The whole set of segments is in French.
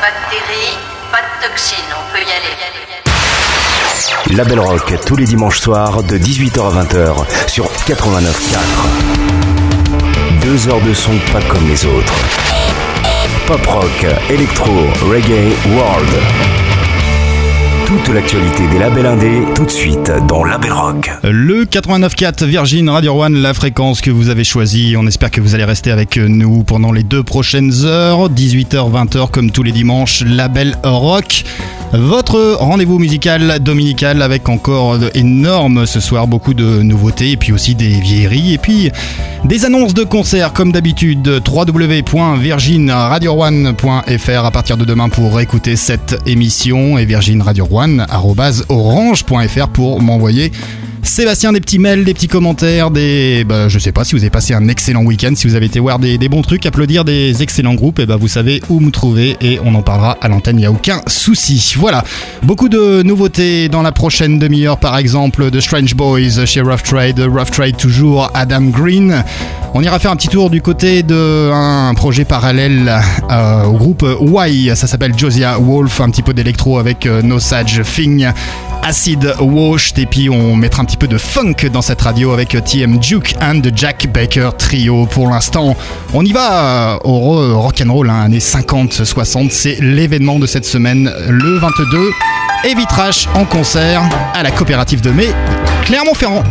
pas de bactéries, pas de toxines, on peut y aller. Label Rock tous les dimanches soirs de 18h à 20h sur 89.4. Deux heures de son pas comme les autres. Pop rock, électro, reggae, world. Toute l'actualité des labels indés, tout de suite dans Label Rock. Le 89.4 Virgin Radio One, la fréquence que vous avez choisie. On espère que vous allez rester avec nous pendant les deux prochaines heures, 18h, 20h, comme tous les dimanches. Label Rock. Votre rendez-vous musical dominical avec encore énorme ce soir, beaucoup de nouveautés et puis aussi des vieilleries et puis des annonces de concerts comme d'habitude www.virginradio1.fr à partir de demain pour écouter cette émission et virginradio1.orange.fr pour m'envoyer Sébastien, des petits mails, des petits commentaires, des. Bah, je sais pas si vous avez passé un excellent week-end, si vous avez été voir des, bons trucs, applaudir des excellents groupes, et bah vous savez où me trouver et on en parlera à l'antenne, il n'y a aucun souci. Voilà, beaucoup de nouveautés dans la prochaine demi-heure, par exemple, de Strange Boys chez Rough Trade, Rough Trade toujours, Adam Green. On ira faire un petit tour du côté d'un projet parallèle euh, au groupe Y, ça s'appelle Josiah Wolf, un petit peu d'électro avec euh, No Sage Thing. Acid Washed et puis on mettra un petit peu de funk dans cette radio avec TM Duke and the Jack Baker Trio pour l'instant. On y va au rock'n'roll, hein, années 50-60, c'est l'événement de cette semaine, le 22, et Vitrache en concert à la coopérative de mai, Clermont-Ferrand.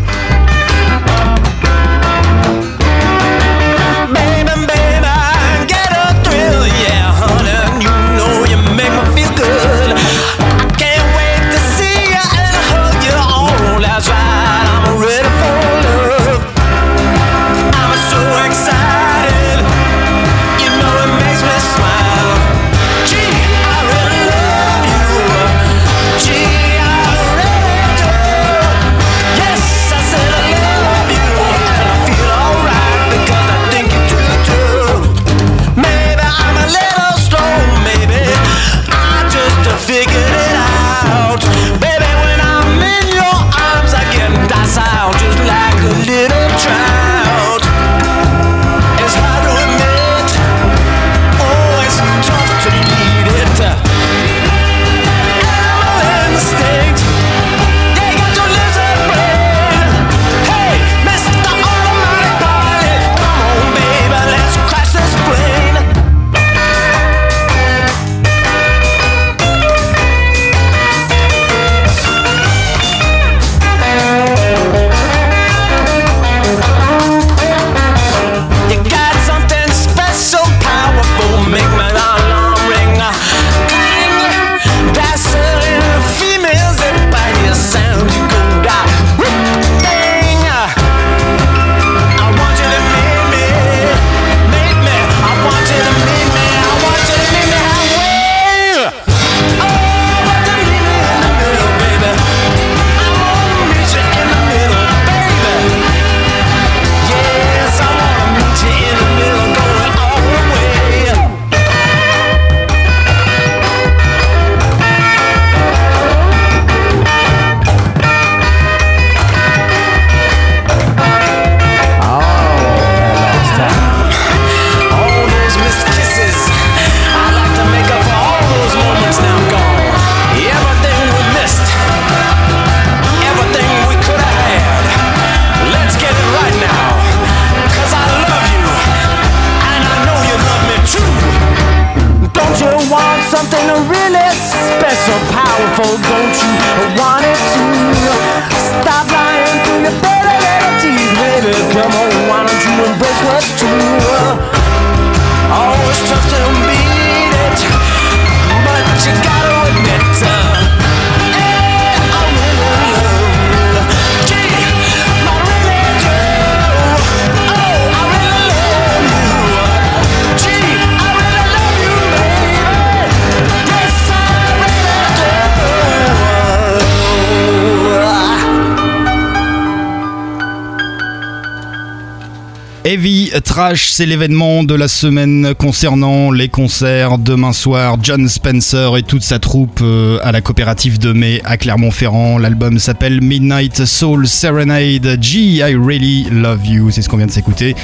C'est l'événement de la semaine concernant les concerts demain soir. John Spencer et toute sa troupe euh, à la coopérative de mai à Clermont-Ferrand. L'album s'appelle Midnight Soul Serenade. G, I Really Love You. C'est ce qu'on vient de s'écouter.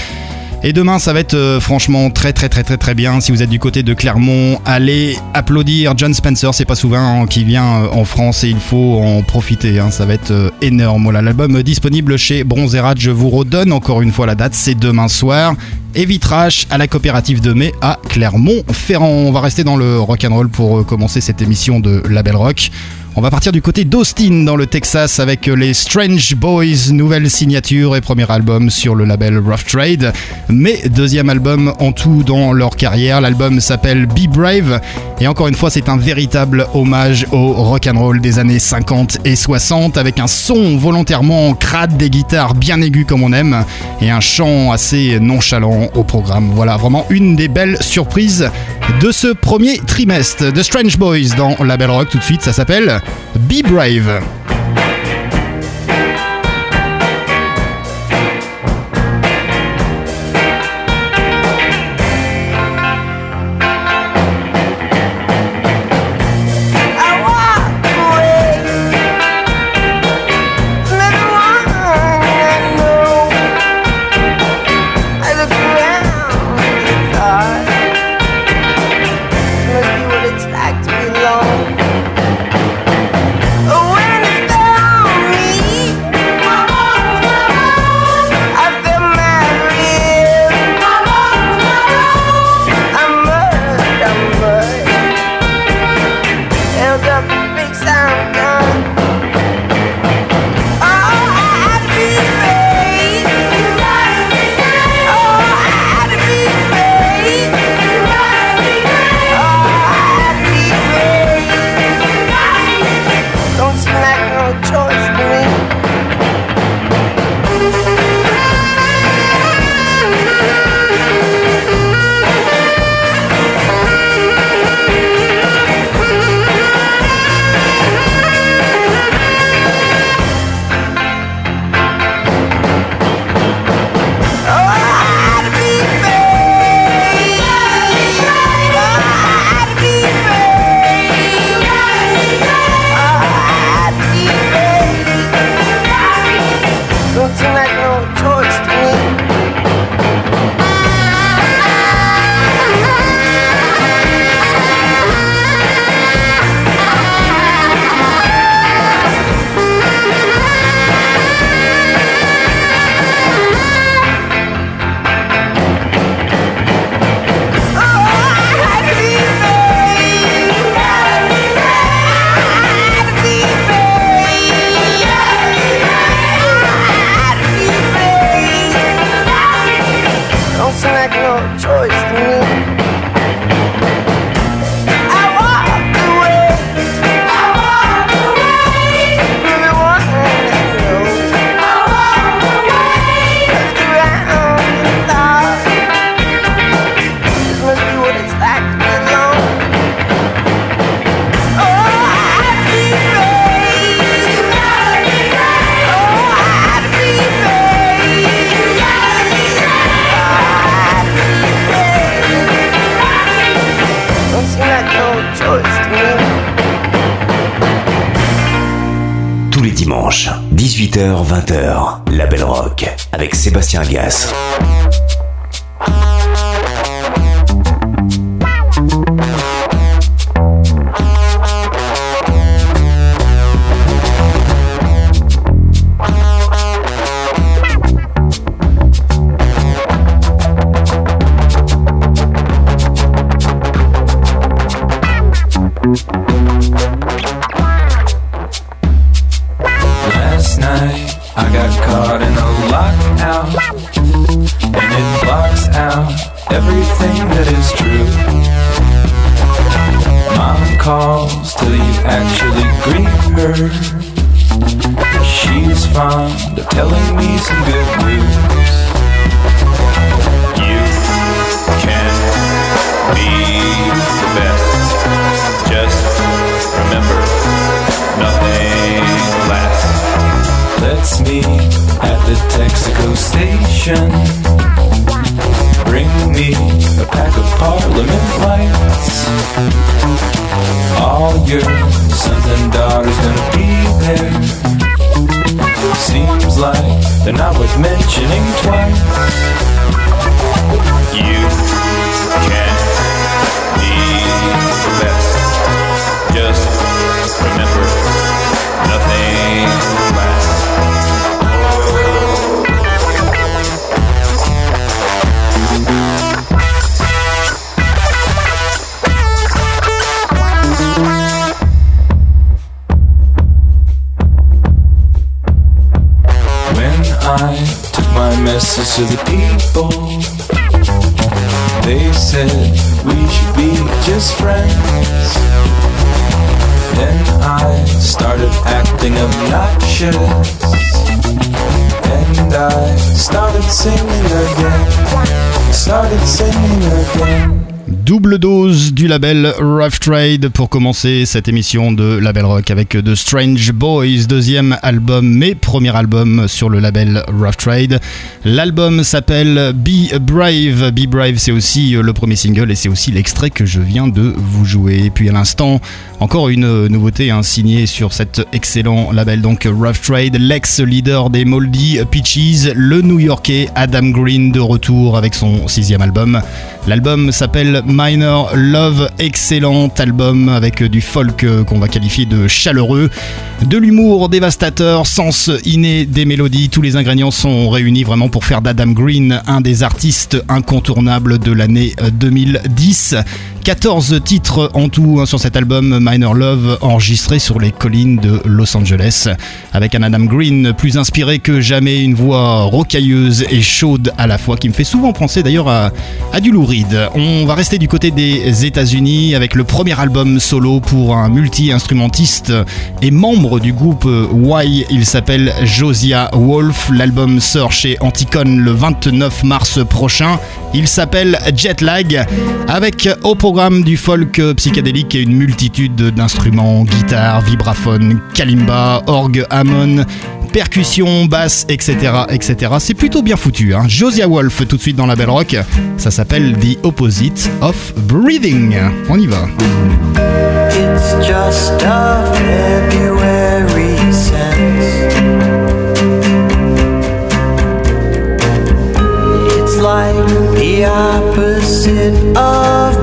Et demain, ça va être euh, franchement très très très très très bien. Si vous êtes du côté de Clermont, allez applaudir John Spencer. C'est pas souvent qui vient euh, en France et il faut en profiter. Hein. Ça va être euh, énorme. L'album disponible chez Bronzerat. Je vous redonne encore une fois la date. C'est demain soir. Et Vitrache à la coopérative de mai à Clermont-Ferrand. On va rester dans le rock and roll pour commencer cette émission de Label Rock. On va partir du côté d'Austin dans le Texas avec les Strange Boys, nouvelle signature et premier album sur le label Rough Trade, mais deuxième album en tout dans leur carrière. L'album s'appelle Be Brave et encore une fois c'est un véritable hommage au rock and roll des années 50 et 60 avec un son volontairement crade des guitares bien aigus comme on aime et un chant assez nonchalant au programme. Voilà vraiment une des belles surprises de ce premier trimestre. The Strange Boys dans Label Rock tout de suite, ça s'appelle Be Brave. Label Rough Trade pour commencer cette émission de Label Rock avec The Strange Boys, deuxième album, mais premier album sur le label Rough Trade. L'album s'appelle Be Brave. Be Brave, c'est aussi le premier single et c'est aussi l'extrait que je viens de vous jouer. Et puis à l'instant, encore une nouveauté hein, signée sur cet excellent label, donc Rough Trade, l'ex-leader des Moldy Peaches, le New-Yorkais Adam Green de retour avec son sixième album. L'album s'appelle Minor Love, excellent album avec du folk qu'on va qualifier de chaleureux, de l'humour dévastateur, sens inné des mélodies. Tous les ingrédients sont réunis vraiment pour faire d'Adam Green un des artistes incontournables de l'année 2010. 14 titres en tout hein, sur cet album Minor Love enregistré sur les collines de Los Angeles avec un Adam Green plus inspiré que jamais, une voix rocailleuse et chaude à la fois qui me fait souvent penser d'ailleurs à, du Lou Reed. On va rester du côté des États-Unis avec le premier album solo pour un multi-instrumentiste et membre du groupe Y. Il s'appelle Josiah Wolf. L'album sort chez Anticon le 29 mars prochain. Il s'appelle Jetlag avec au programme du folk psychédélique et une multitude d'instruments, guitare, vibraphone, kalimba, orgue, Hammond, percussion, basse, etc. etc. C'est plutôt bien foutu. Hein. Josiah Wolf tout de suite dans la belle rock. Ça s'appelle The Opposite of Breathing. On y va. The opposite of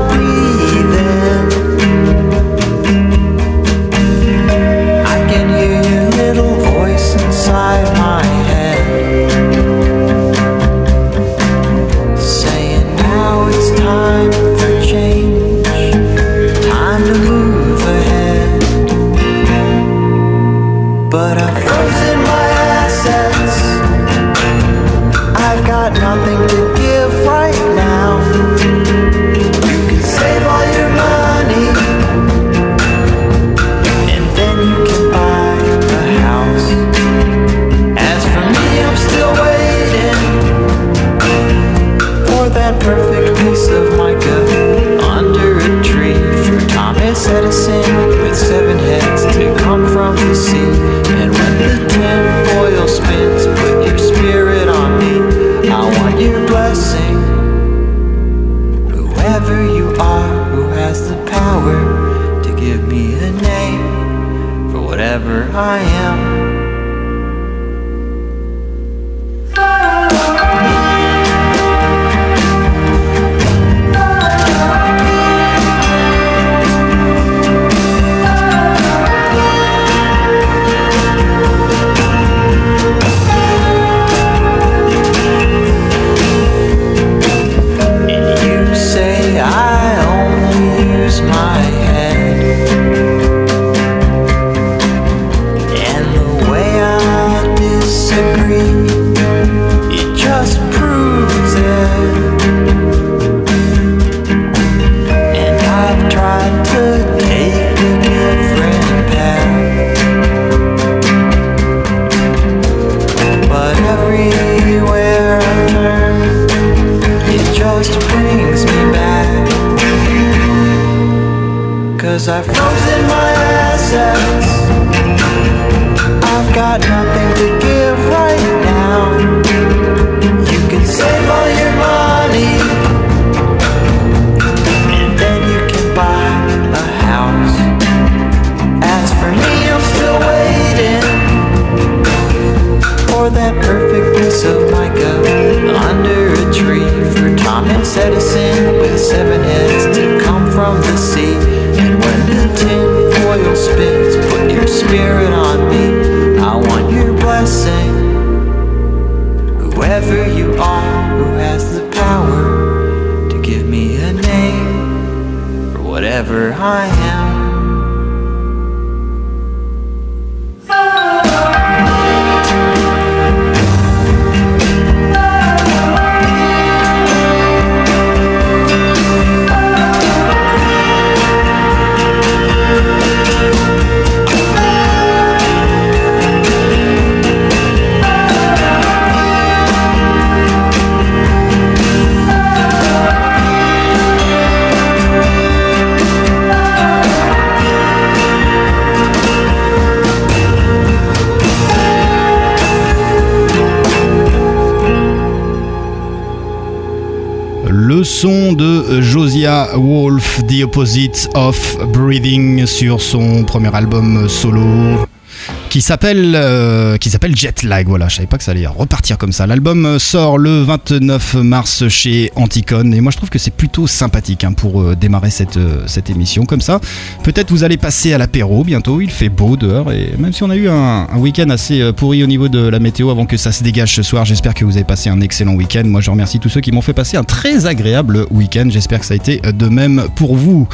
high. Cause I've frozen my assets. I've got nothing to give right now. You can save all your money. And then you can buy a house. As for me, I'm still waiting for that perfect piece of mica under a tree for Thomas Edison With seven heads to come from the sea. Spins, put your spirit on Wolf, The Opposite of Breathing, sur son premier album solo qui s'appelle euh, qui s'appelle Jet Lag. Voilà, je savais pas que ça allait repartir comme ça. L'album sort le 29 mars chez Anticon et moi je trouve que c'est plutôt sympathique hein, pour euh, démarrer cette, euh, cette émission comme ça. Peut-être vous allez passer à l'apéro bientôt. Il fait beau dehors et même si on a eu un, week-end assez euh, pourri au niveau de la météo avant que ça se dégage ce soir, j'espère que vous avez passé un excellent week-end. Moi je remercie tous ceux qui m'ont fait passer un très agréable week-end. J'espère que ça a été de même pour vous.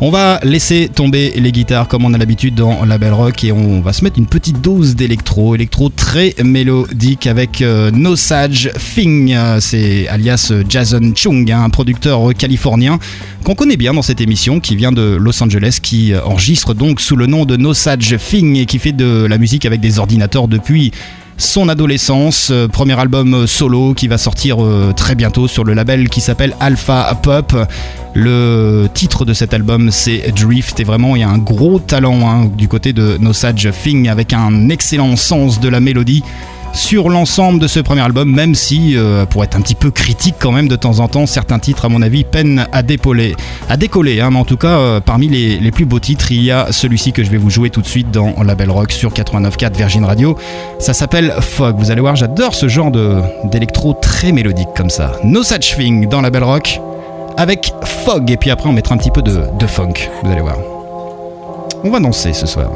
On va laisser tomber les guitares comme on a l'habitude dans la Belle Rock et on va se mettre une petite dose d'électro, électro très mélodique avec euh, No Thing, c'est alias euh, Jason Chung, hein, un producteur californien qu'on connaît bien dans cette émission, qui vient de Los Angeles, qui euh, enregistre donc sous le nom de No Sage Thing et qui fait de la musique avec des ordinateurs depuis son adolescence, euh, premier album euh, solo qui va sortir euh, très bientôt sur le label qui s'appelle Alpha Pop. Le titre de cet album c'est Drift et vraiment il y a un gros talent hein, du côté de No Sage Thing avec un excellent sens de la mélodie sur l'ensemble de ce premier album, même si, euh, pour être un petit peu critique quand même de temps en temps, certains titres, à mon avis, peinent à, dépoler, à décoller. hein. mais en tout cas, euh, parmi les, plus beaux titres, il y a celui-ci que je vais vous jouer tout de suite dans La Belle Rock sur 89.4 Virgin Radio. Ça s'appelle Fog. Vous allez voir, j'adore ce genre d'électro très mélodique comme ça. No Such Thing dans La Belle Rock avec Fog. Et puis après, on mettra un petit peu de, de funk. Vous allez voir. On va danser ce soir.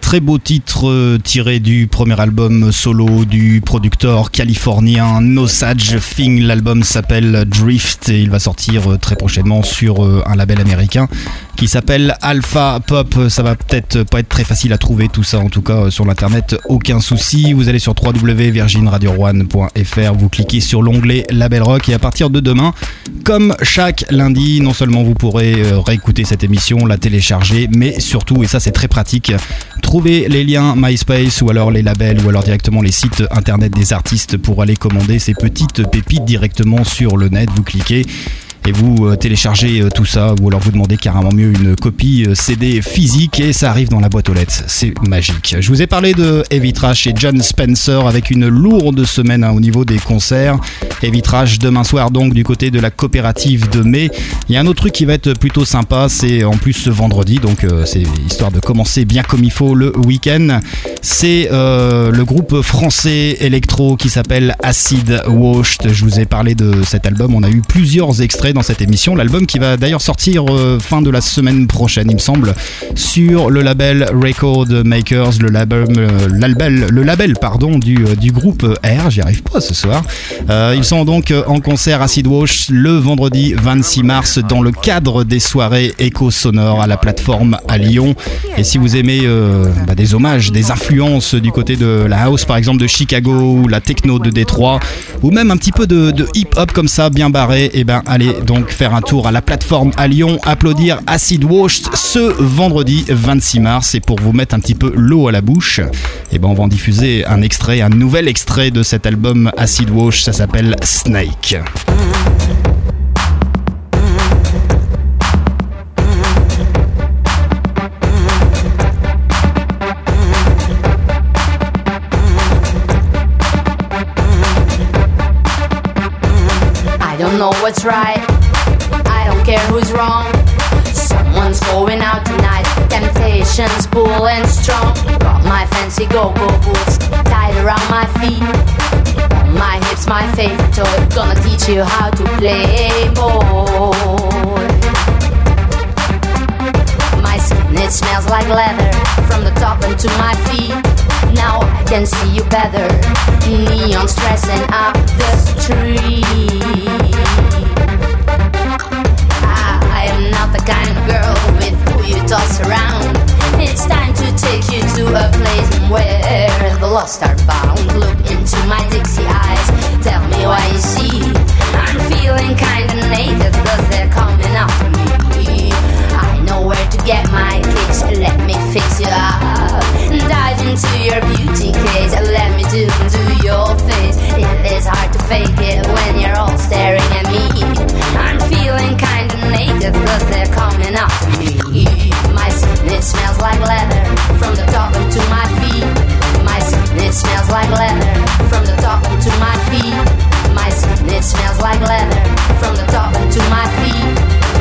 Très beau titre euh, tiré du premier album solo du producteur californien No Sage Thing. L'album s'appelle Drift et il va sortir euh, très prochainement sur euh, un label américain qui s'appelle Alpha Pop. Ça va peut-être pas être très facile à trouver tout ça, en tout cas sur l'internet, aucun souci. Vous allez sur www.virginradio1.fr, vous cliquez sur l'onglet Label Rock et à partir de demain, comme chaque lundi, non seulement vous pourrez réécouter cette émission, la télécharger, mais surtout, et ça c'est très pratique, Trouvez les liens MySpace ou alors les labels ou alors directement les sites internet des artistes pour aller commander ces petites pépites directement sur le net. Vous cliquez vous euh, téléchargez euh, tout ça ou alors vous demandez carrément mieux une copie euh, CD physique et ça arrive dans la boîte aux lettres. C'est magique. Je vous ai parlé de Heavy et John Spencer avec une lourde semaine hein, au niveau des concerts. Heavy demain soir donc du côté de la coopérative de mai. Il y a un autre truc qui va être plutôt sympa, c'est en plus ce vendredi, donc c'est histoire de commencer bien comme il faut le week-end. C'est le groupe français électro qui s'appelle Acid Washed. Je vous ai parlé de cet album, on a eu plusieurs extraits dans cette émission. L'album qui va d'ailleurs sortir euh, fin de la semaine prochaine, il me semble, sur le label Record Makers, le label, euh, le label pardon, du, euh, du groupe R. J'y arrive pas ce soir. ils sont donc en concert à Wash le vendredi 26 mars dans le cadre des soirées éco sonores à la plateforme à Lyon. Et si vous aimez bah, des hommages, des influences du côté de la house par exemple de Chicago ou la techno de Détroit, ou même un petit peu de, hip-hop comme ça bien barré, et eh ben allez donc faire un tour à la plateforme à Lyon, applaudir Acid Wash ce vendredi 26 mars. Et pour vous mettre un petit peu l'eau à la bouche, et eh ben on va diffuser un extrait, un nouvel extrait de cet album Acid Wash, ça s'appelle Snake. know what's right. Care who's wrong. Someone's going out tonight. Temptation's pulling strong. Got my fancy go-go boots tied around my feet. My hips, my favorite toy. Gonna teach you how to play boy. My skin it smells like leather from the top into my feet. Now I can see you better. Neon stressing up the street. Kind of girl with who you toss around. It's time to take you to a place where the lost are found. Look into my Dixie eyes, tell me what you see. I'm feeling kinda naked, cause they're coming after me. I know where to get my kicks, let me fix you up. Dive into your beauty case, let me do, do your face. It is hard to fake it when you're all staring at me. I'm feeling kinda naked cause they're coming after me My skin, it smells like leather From the top to my feet. My skin, it smells like leather From the top to my feet. My skin, it smells like leather From the top to my feet.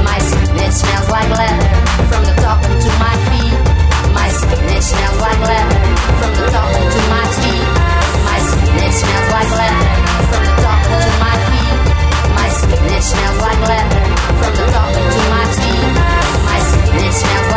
My skin, it smells like leather From the top to my feet. My skin, smells like leather From the top to my feet. My skin, smells like leather From the top to my it smells like leather from the top to my teeth. My it smells.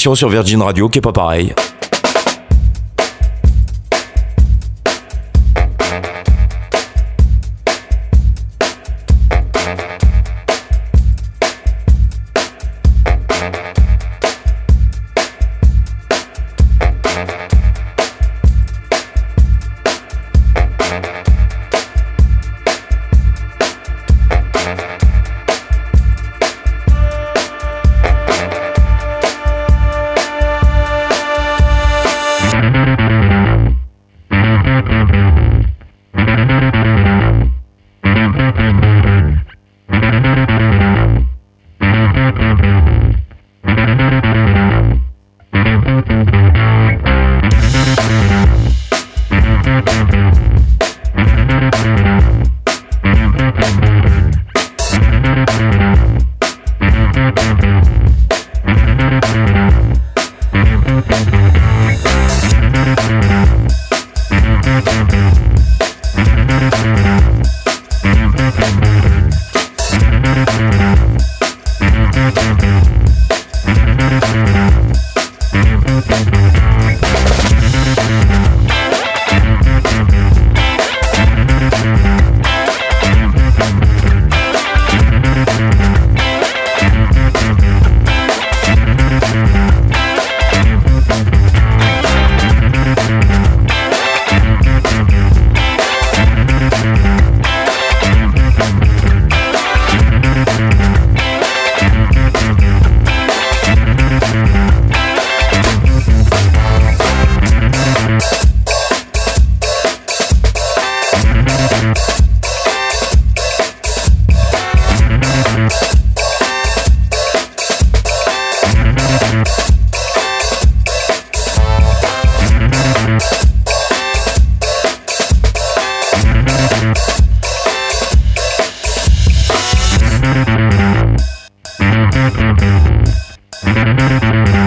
Sur Virgin Radio qui est pas pareil. Thank you.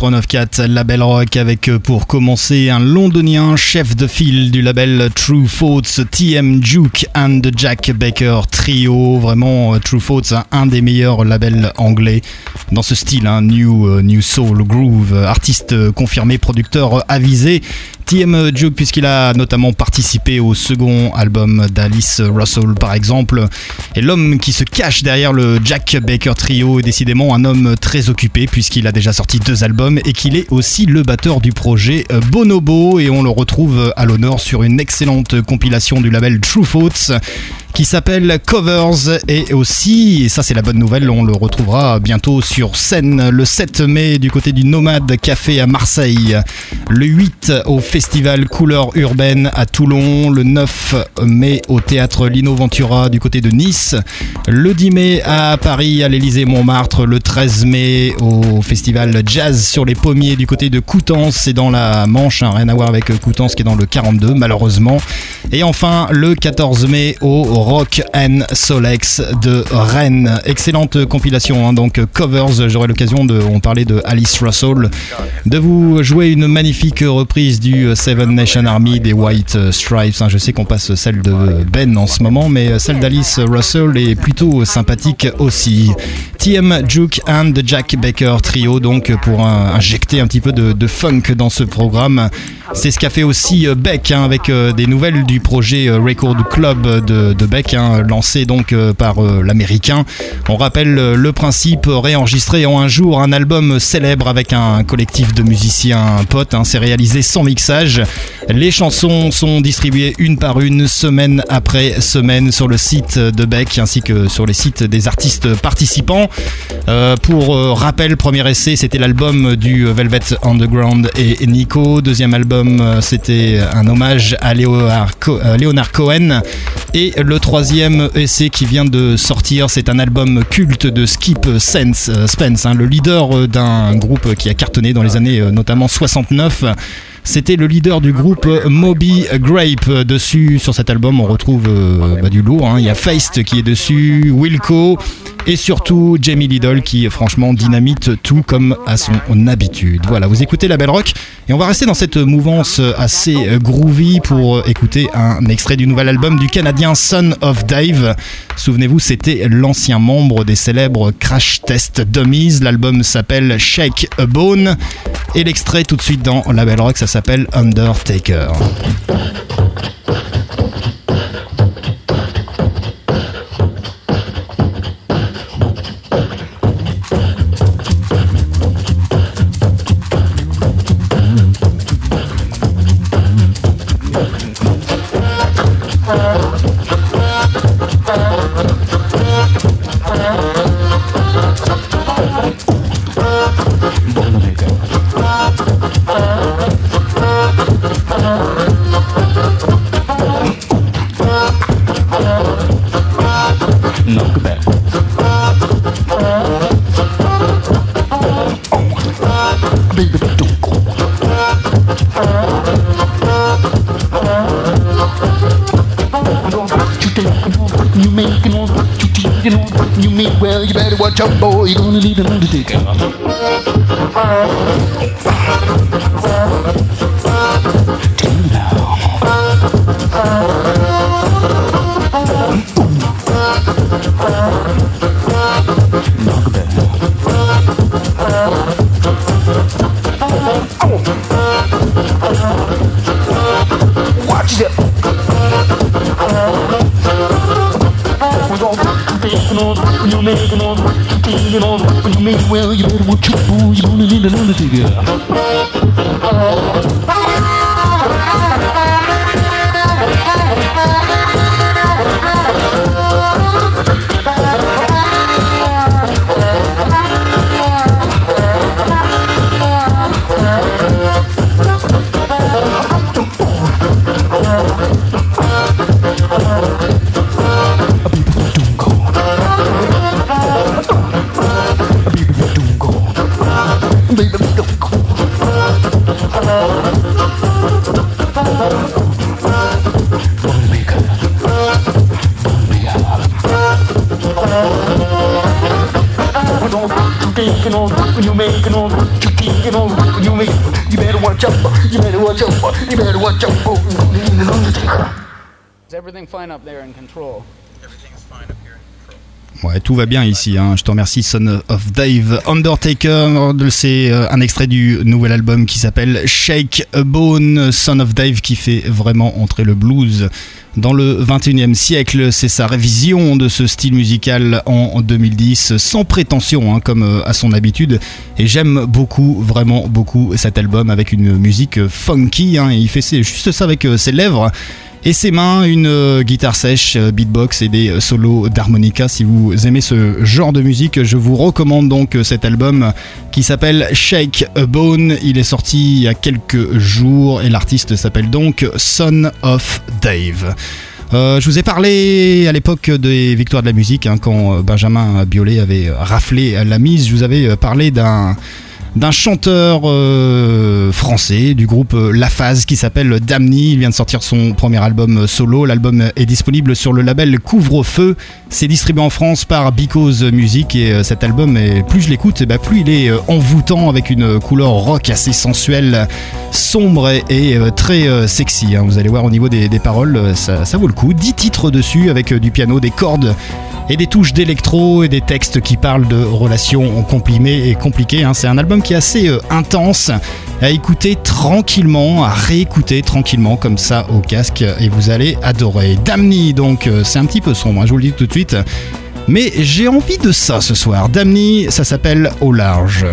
89.4 label rock avec euh, pour commencer un londonien chef de file du label True Thoughts, TM Juke and Jack Baker Trio. Vraiment, euh, True Thoughts, un des meilleurs labels anglais dans ce style, hein, euh, New Soul Groove, artiste confirmé, producteur avisé. TM Juke puisqu'il a notamment participé au second album d'Alice Russell par exemple. Et l'homme qui se cache derrière le Jack Baker Trio est décidément un homme très occupé puisqu'il a déjà sorti deux albums et qu'il est aussi le batteur du projet Bonobo. Et on le retrouve à l'honneur sur une excellente compilation du label True Thoughts qui s'appelle Covers. Et aussi, et ça c'est la bonne nouvelle, on le retrouvera bientôt sur scène le 7 mai du côté du Nomade Café à Marseille, le 8 au Festival Couleur Urbaine à Toulon, le 9 mai au Théâtre Lino Ventura du côté de Nice, le 10 mai à Paris à l'Élysée Montmartre, le 13 mai au Festival Jazz sur les Pommiers du côté de Coutances, c'est dans la Manche, hein, rien à voir avec Coutances qui est dans le 42 malheureusement, et enfin le 14 mai au Rock and Solex de Rennes. Excellente compilation, hein, donc covers. J'aurai l'occasion de, on parlait de Alice Russell, de vous jouer une magnifique reprise du Seven Nation Army des White Stripes. Hein. Je sais qu'on passe celle de Ben en ce moment, mais celle d'Alice Russell est plutôt sympathique aussi. TM Juke and Jack Baker Trio, donc pour injecter un petit peu de, funk dans ce programme. C'est ce qu'a fait aussi Beck hein, avec euh, des nouvelles du projet euh, Record Club de, Beck, hein, lancé donc euh, par l'américain. On rappelle le principe réenregistré en un jour un album célèbre avec un collectif de musiciens potes. C'est réalisé sans mixage. Les chansons sont distribuées une par une, semaine après semaine, sur le site de Beck ainsi que sur les sites des artistes participants. Euh, pour euh, rappel, premier essai, c'était l'album du Velvet Underground et Nico. Deuxième album, euh, c'était un hommage à Leonard, Co- Leonard Cohen. Et le troisième essai qui vient de sortir, c'est un album culte de Skip Spence, hein, le leader d'un groupe qui a cartonné dans les années notamment 69. C'était le leader du groupe Moby Grape. Dessus, sur cet album, on retrouve euh, bah, du lourd. hein. Il y a Feist qui est dessus, Wilco et surtout Jamie Lidl qui, franchement, dynamite tout comme à son habitude. Voilà, vous écoutez la Belle Rock et on va rester dans cette mouvance assez euh, groovy pour euh, écouter un extrait du nouvel album du Canadien Son of Dave. Souvenez-vous, c'était l'ancien membre des célèbres Crash Test Dummies. L'album s'appelle Shake a Bone et l'extrait tout de suite dans la Belle Rock, ça s'appelle Undertaker. You mean well you better watch out boy. You're gonna need an undertaker Ouais, tout va bien ici. hein. Je te remercie, Son of Dave Undertaker. C'est euh, un extrait du nouvel album qui s'appelle Shake a Bone. Son of Dave qui fait vraiment entrer le blues dans le 21e siècle. C'est sa révision de ce style musical en 2010, sans prétention, hein, comme euh, à son habitude. Et j'aime beaucoup, vraiment beaucoup cet album avec une musique funky. hein. Il fait juste ça avec euh, ses lèvres. Et ses mains, une euh, guitare sèche, euh, beatbox et des euh, solos d'harmonica. Si vous aimez ce genre de musique, je vous recommande donc cet album qui s'appelle Shake a Bone. Il est sorti il y a quelques jours et l'artiste s'appelle donc Son of Dave. Je vous ai parlé à l'époque des victoires de la musique, hein, quand Benjamin Biolay avait raflé la mise. Je vous avais parlé d'un d'un chanteur euh, français du groupe euh, La Phase qui s'appelle Damni. Il vient de sortir son premier album euh, solo. L'album est disponible sur le label Couvre-feu. C'est distribué en France par Because Music et cet album, plus je l'écoute, eh ben, plus il est envoûtant avec une couleur rock assez sensuelle, sombre et, très sexy. hein. Vous allez voir au niveau des, paroles, ça, vaut le coup. 10 titres dessus avec du piano, des cordes et des touches d'électro et des textes qui parlent de relations comprimées et compliquées. hein. C'est un album qui est assez euh, intense à écouter tranquillement, à réécouter tranquillement comme ça au casque et vous allez adorer. Damni, donc euh, c'est un petit peu sombre, hein, je vous le dis tout de suite. Mais j'ai envie de ça ce soir. Damni, ça s'appelle Au large.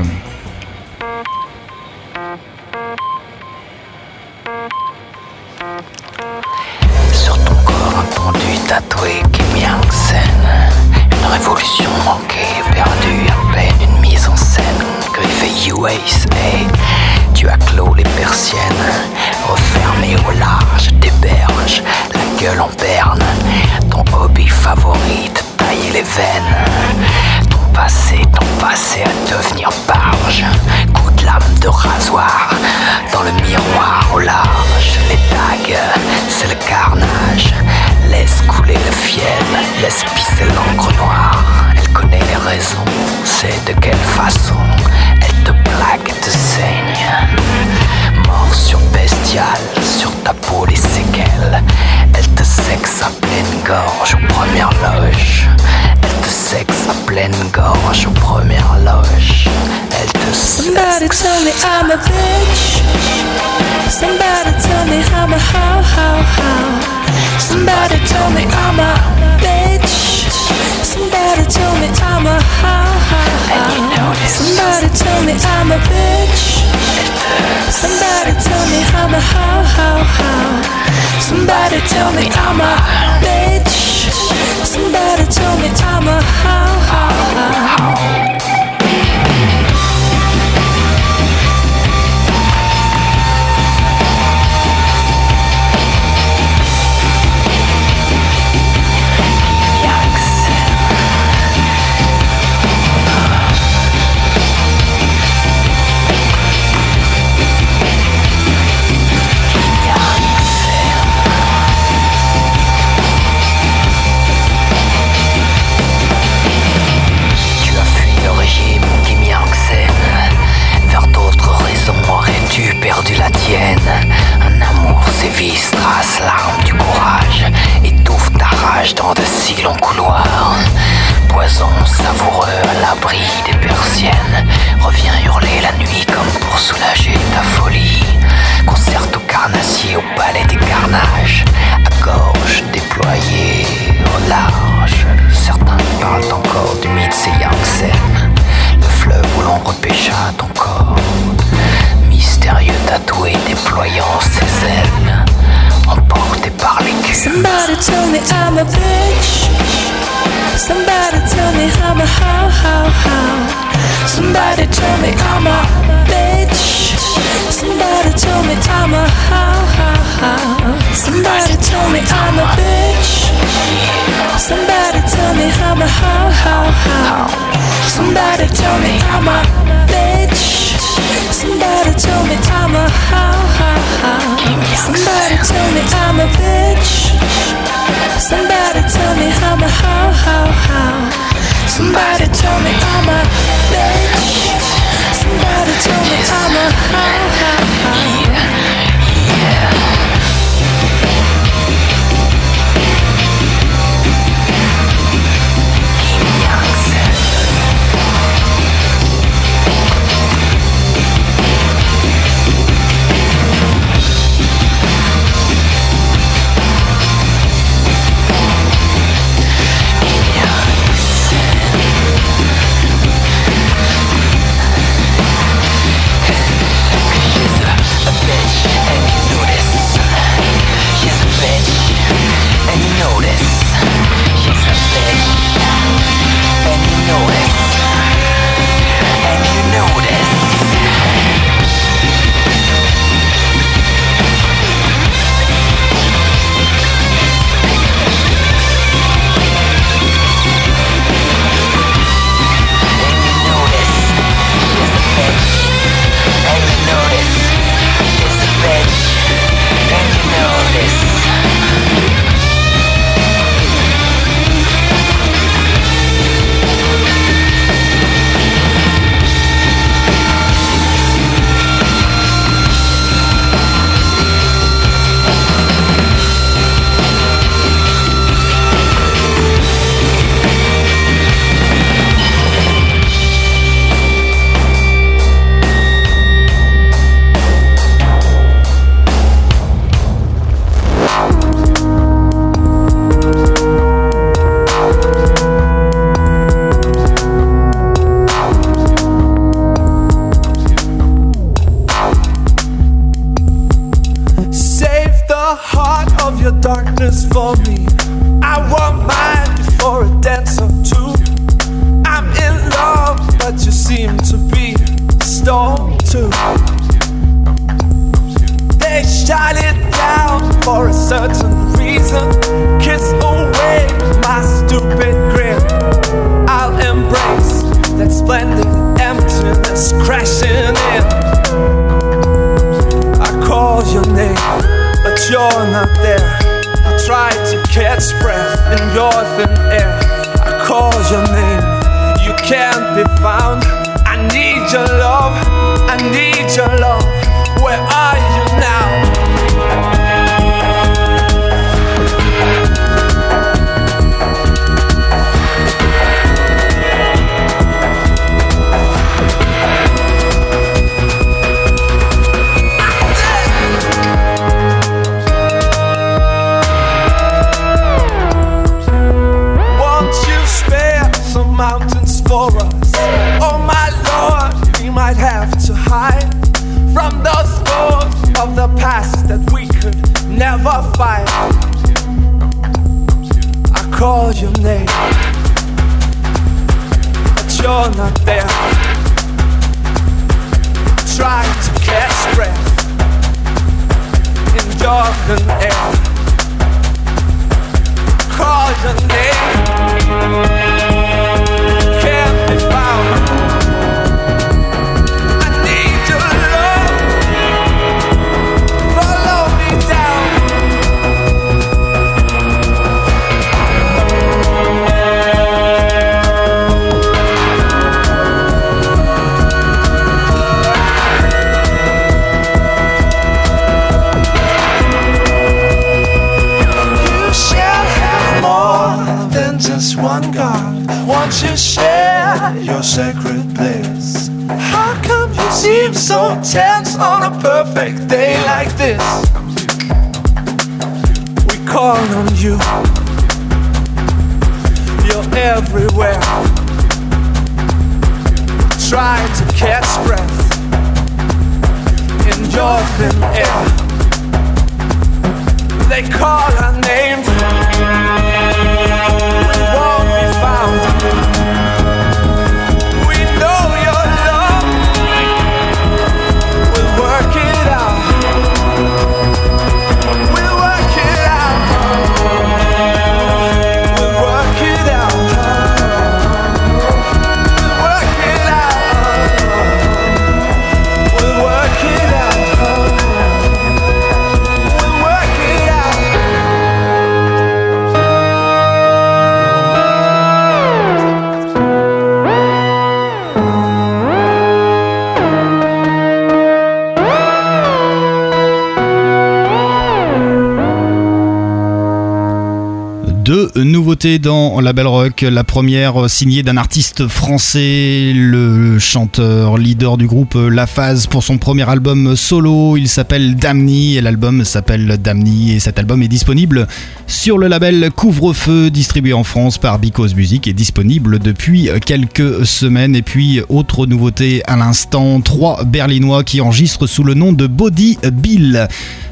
Dans la Belle Rock. La première euh, signée d'un artiste français, le chanteur leader du groupe La Phase pour son premier album solo. Il s'appelle Damni et l'album s'appelle Damni et cet album est disponible sur le label Couvre-feu distribué en France par Because Music et disponible depuis quelques semaines. Et puis autre nouveauté à l'instant, trois Berlinois qui enregistrent sous le nom de Body Bill.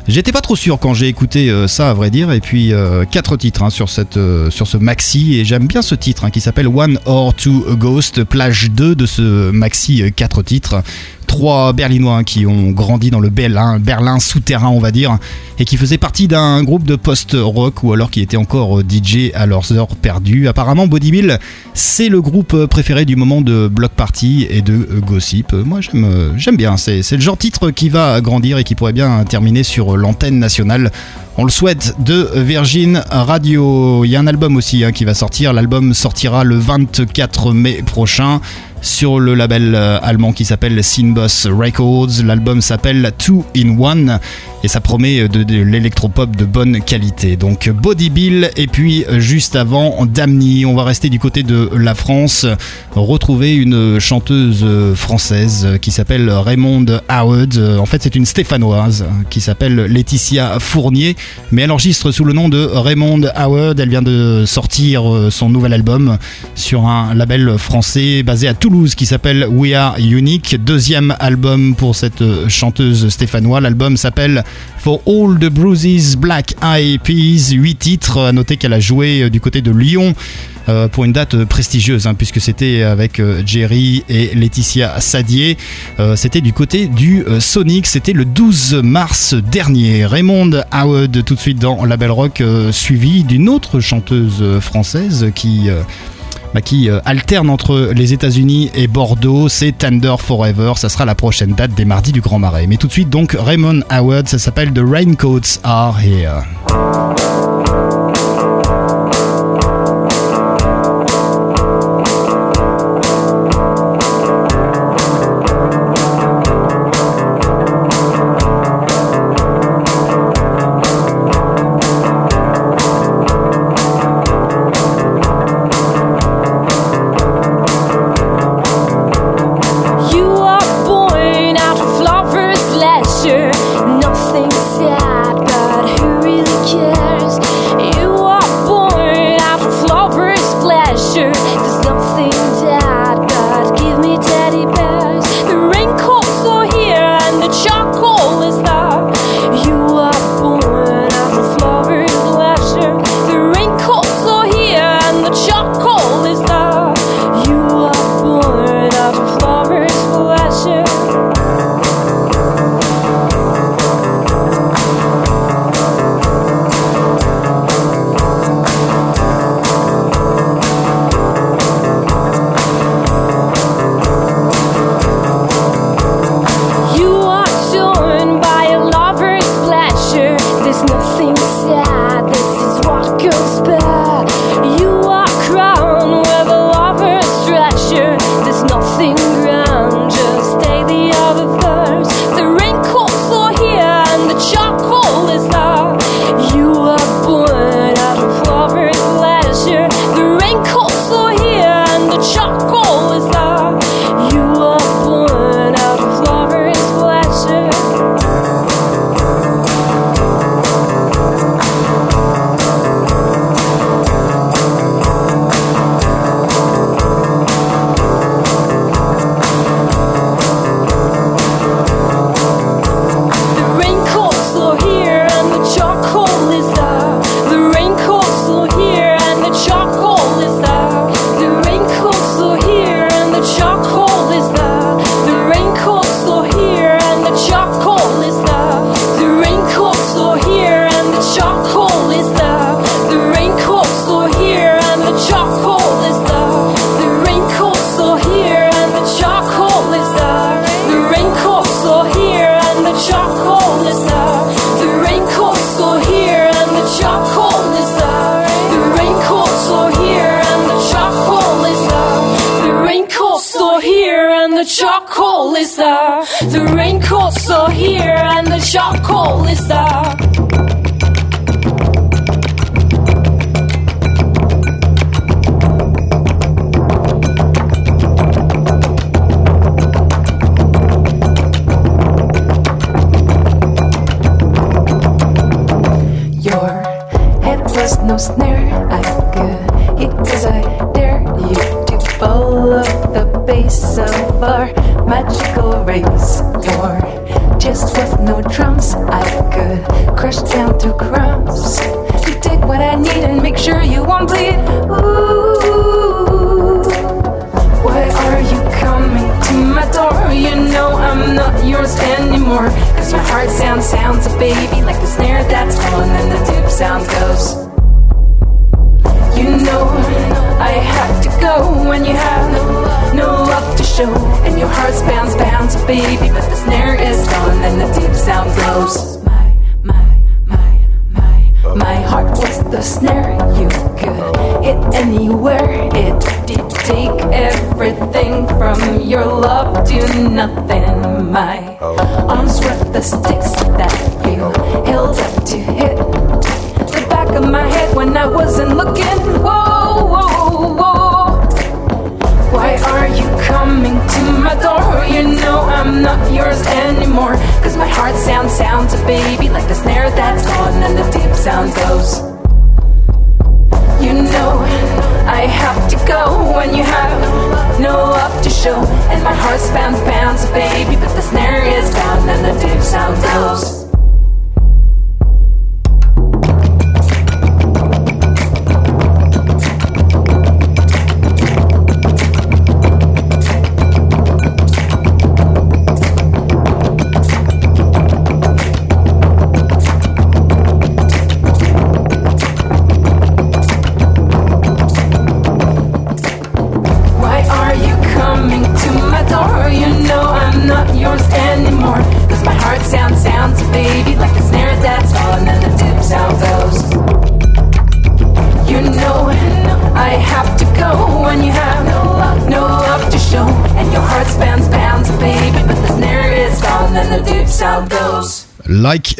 J'étais pas trop sûr quand j'ai écouté euh, ça à vrai dire et puis euh, quatre titres hein, sur euh, sur ce maxi et j'aime bien ce titre hein, qui s'appelle One or Two Ghost plage 2 de ce maxi euh, quatre titres trois berlinois qui ont grandi dans le Berlin, Berlin souterrain on va dire et qui faisaient partie d'un groupe de post-rock ou alors qui étaient encore euh, DJ à leurs heures perdues. Apparemment Body c'est le groupe euh, préféré du moment de Block Party et de euh, Gossip. Moi j'aime bien, c'est le genre titre qui va grandir et qui pourrait bien terminer sur l'antenne nationale. On le souhaite de Virgin Radio. Il y a un album aussi hein, qui va sortir. L'album sortira le 24 mai prochain sur le label euh, allemand qui s'appelle Sinboss Records. L'album s'appelle Two in One et ça promet de, l'électropop de bonne qualité. Donc Body Bill et puis euh, juste avant Damni. On va rester du côté de la France, retrouver une chanteuse euh, française qui s'appelle Raymonde Howard. En fait, c'est une stéphanoise qui s'appelle Laetitia Fournier, mais elle enregistre sous le nom de Raymonde Howard. Elle vient de sortir son nouvel album sur un label français basé à sound Toulouse qui s'appelle We Are Unique. Deuxième album pour cette euh, chanteuse stéphanoise. L'album s'appelle For All the Bruises Black Eyed Peas. Huit titres. À noter qu'elle a joué euh, du côté de Lyon. Euh, pour une date prestigieuse, hein, puisque c'était avec Jerry et Laetitia Sadier. C'était du côté du Sonic, c'était le 12 mars dernier. Raymond Howard, tout de suite dans La Belle Rock, suivi d'une autre chanteuse française qui bah, qui euh, alterne entre les États-Unis et Bordeaux. C'est Thunder Forever. Ça sera la prochaine date des mardis du Grand Marais. Mais tout de suite, donc, Raymond Howard. Ça s'appelle The Raincoats Are Here.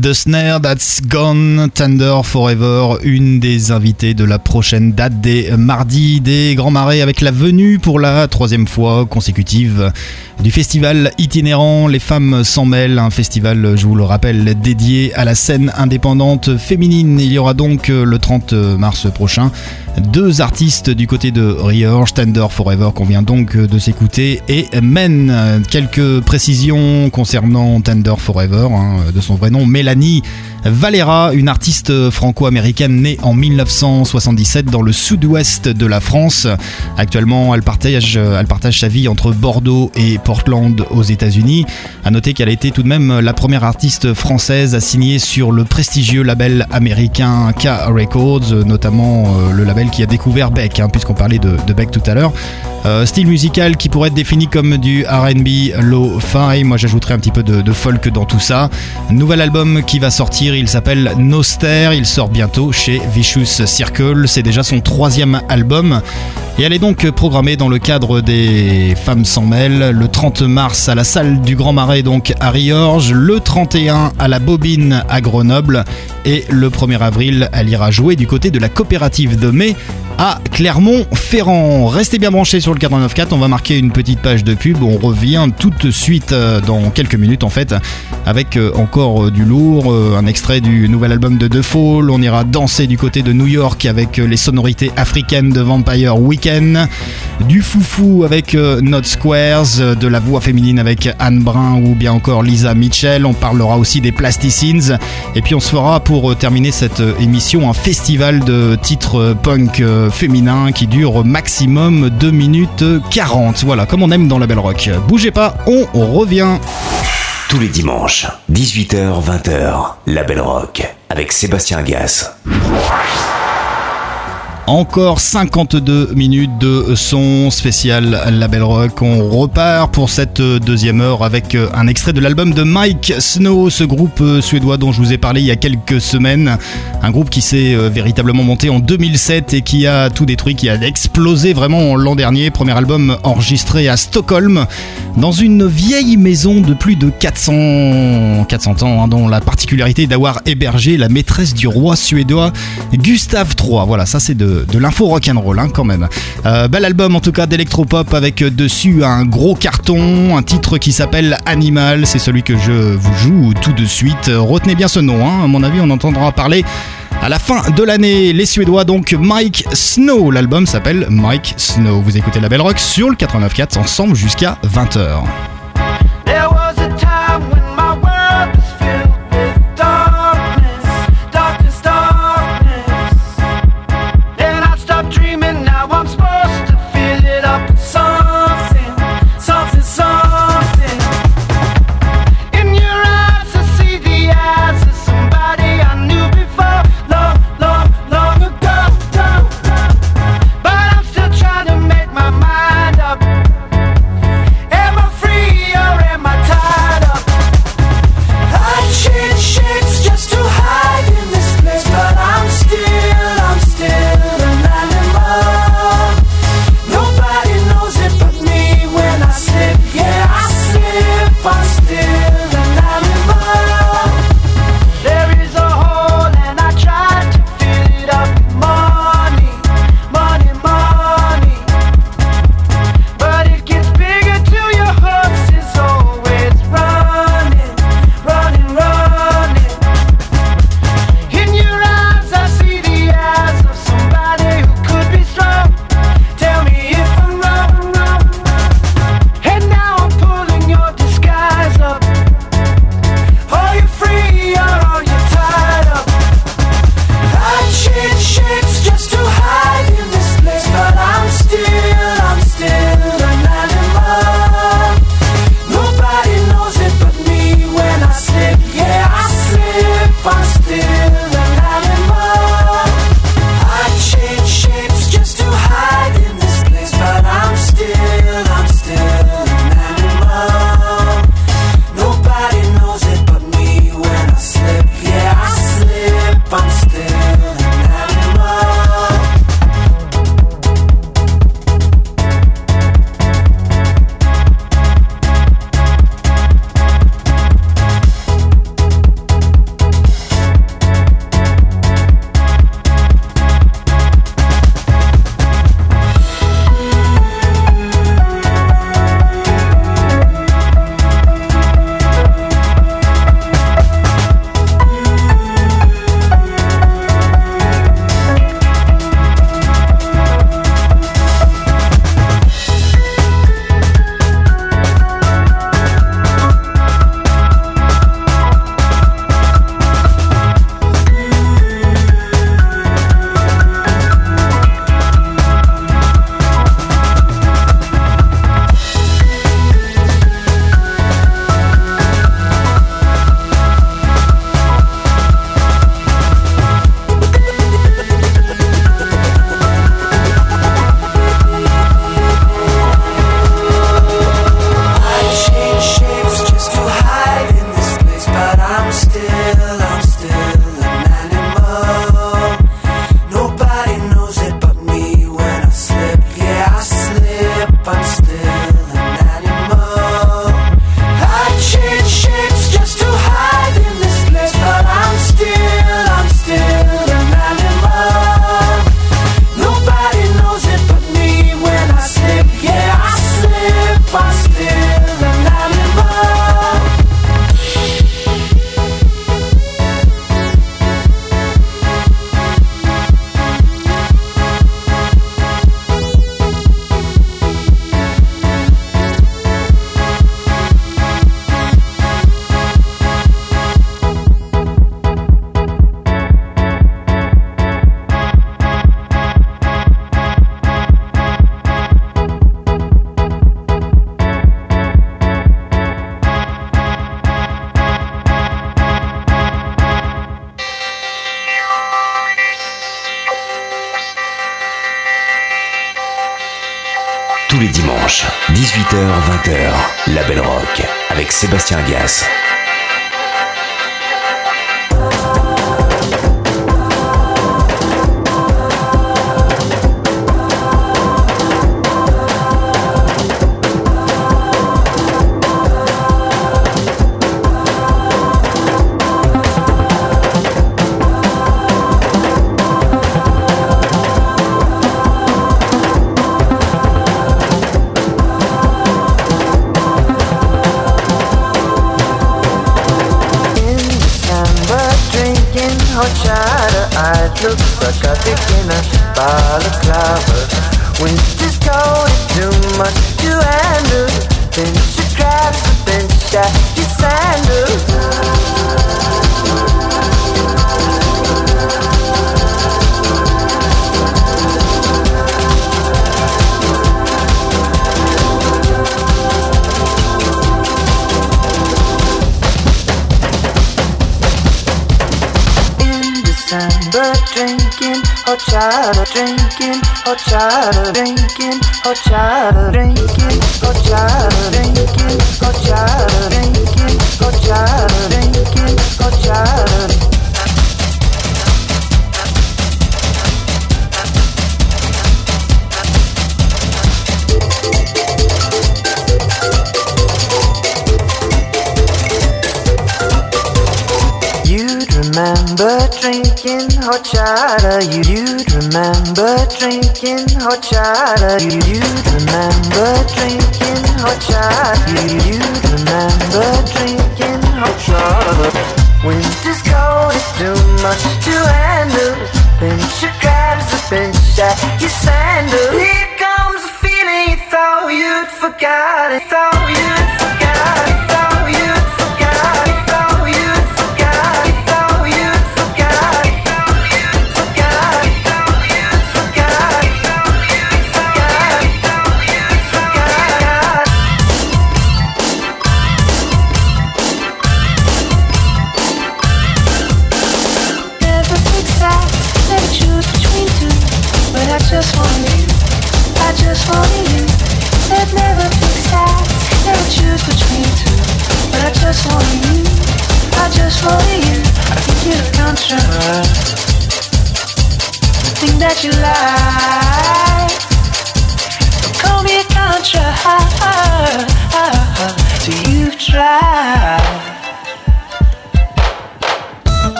The Snare That's Gone, Tender Forever, une des invitées de la prochaine date des mardis des Grands Marais avec la venue pour la troisième fois consécutive du festival itinérant Les Femmes s'en mêlent, un festival, je vous le rappelle, dédié à la scène indépendante féminine. Il y aura donc euh, le 30 mars prochain deux artistes du côté de Riorge, Tender Forever qu'on vient donc de s'écouter et Men. Quelques précisions concernant Tender Forever, hein, de son vrai nom, Mélanie Valera, une artiste franco-américaine née en 1977 dans le sud-ouest de la France. Actuellement, elle partage, elle partage sa vie entre Bordeaux et Portland aux États-Unis. À noter qu'elle a été tout de même la première artiste française à signer sur le prestigieux label américain K Records, notamment euh, le label qui a découvert Beck, hein, puisqu'on parlait de, de Beck tout à l'heure. Euh, style musical qui pourrait être défini comme du RB low-fi. Moi, j'ajouterais un petit peu de, de folk dans tout ça. Nouvel album qui va sortir, il s'appelle Noster. Il sort bientôt chez Vicious Circle. C'est déjà son troisième album. Et elle est donc programmée dans le cadre des Femmes sans mêle. Le 30 mars à la salle du Grand Marais, donc à Riorges, le 31 à la Bobine à Grenoble, et le 1er avril, elle ira jouer du côté de la coopérative de mai à Clermont-Ferrand. Restez bien branchés sur le 89.4, on va marquer une petite page de pub, on revient tout de suite euh, dans quelques minutes en fait, avec euh, encore euh, du lourd, un extrait du nouvel album de The Fall, on ira danser du côté de New York avec les sonorités africaines de Vampire Weekend, du foufou avec euh, Not Squares, euh, de la voix féminine avec Anne Brun ou bien encore Lisa Mitchell, on parlera aussi des Plasticines, et puis on se fera pour euh, terminer cette émission un festival de titres punk féminins qui dure maximum 2 minutes 40, voilà, comme on aime dans la Belle Rock. Bougez pas, on revient. Tous les dimanches, 18h-20h, La Belle Rock, avec Sébastien Gas. Encore 52 minutes de son spécial Label Rock. On repart pour cette deuxième heure avec un extrait de l'album de Mike Snow, ce groupe suédois dont je vous ai parlé il y a quelques semaines. Un groupe qui s'est euh, véritablement monté en 2007 et qui a tout détruit, qui a explosé vraiment l'an dernier. Premier album enregistré à Stockholm, dans une vieille maison de plus de 400, 400 ans, hein, dont la particularité d'avoir hébergé la maîtresse du roi suédois Gustave III. Voilà, ça c'est de, de l'info rock'n'roll hein, quand même. Euh, bel album en tout cas d'électropop avec dessus un gros carton, un titre qui s'appelle Animal, c'est celui que je vous joue tout de suite. Retenez bien ce nom, hein, à mon avis on entendra parler à la fin de l'année. Les Suédois donc Mike Snow, l'album s'appelle Mike Snow. Vous écoutez la Belle Rock sur le 89.4 ensemble jusqu'à 20h. drinking, hot oh, shot drinking, hot oh, shot drinking, hot oh, shot drinking, hot shot drinking, hot shot of drinking, hot shot of remember drinking hot chata. You, you remember drinking horchata. You, you'd remember drinking horchata. You, you'd remember drinking hot horchata. Winter's cold is too much to handle. Then she grabs a pinch at your sandal. Here comes the feeling you thought you'd forgot it. Thought you'd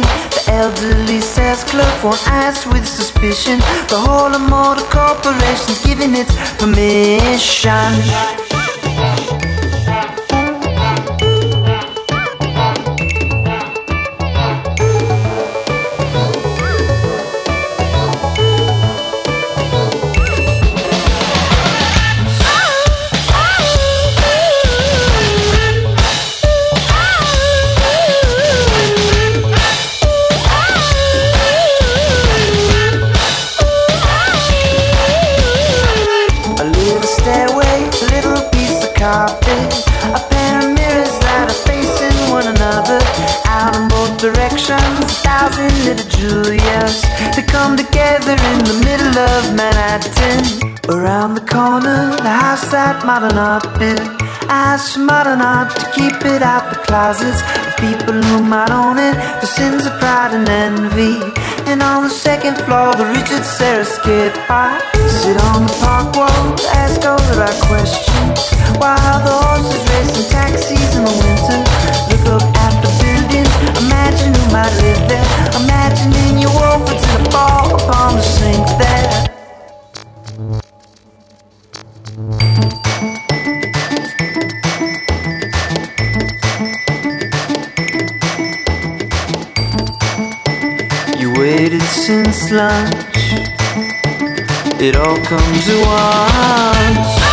The elderly sales clerk won't ask with suspicion. The whole of motor corporation's giving its permission. Together in the middle of Manhattan. Around the corner, the house that modern art built. Ask modern art to keep it out the closets of people who might own it. The sins of pride and envy. And on the second floor, the Richard Serra skid park. Sit on the park wall, ask all the right questions. While the horses race in taxis in the winter my living. Imagining you over to the ball upon the sink there. You waited since lunch. It all comes at once.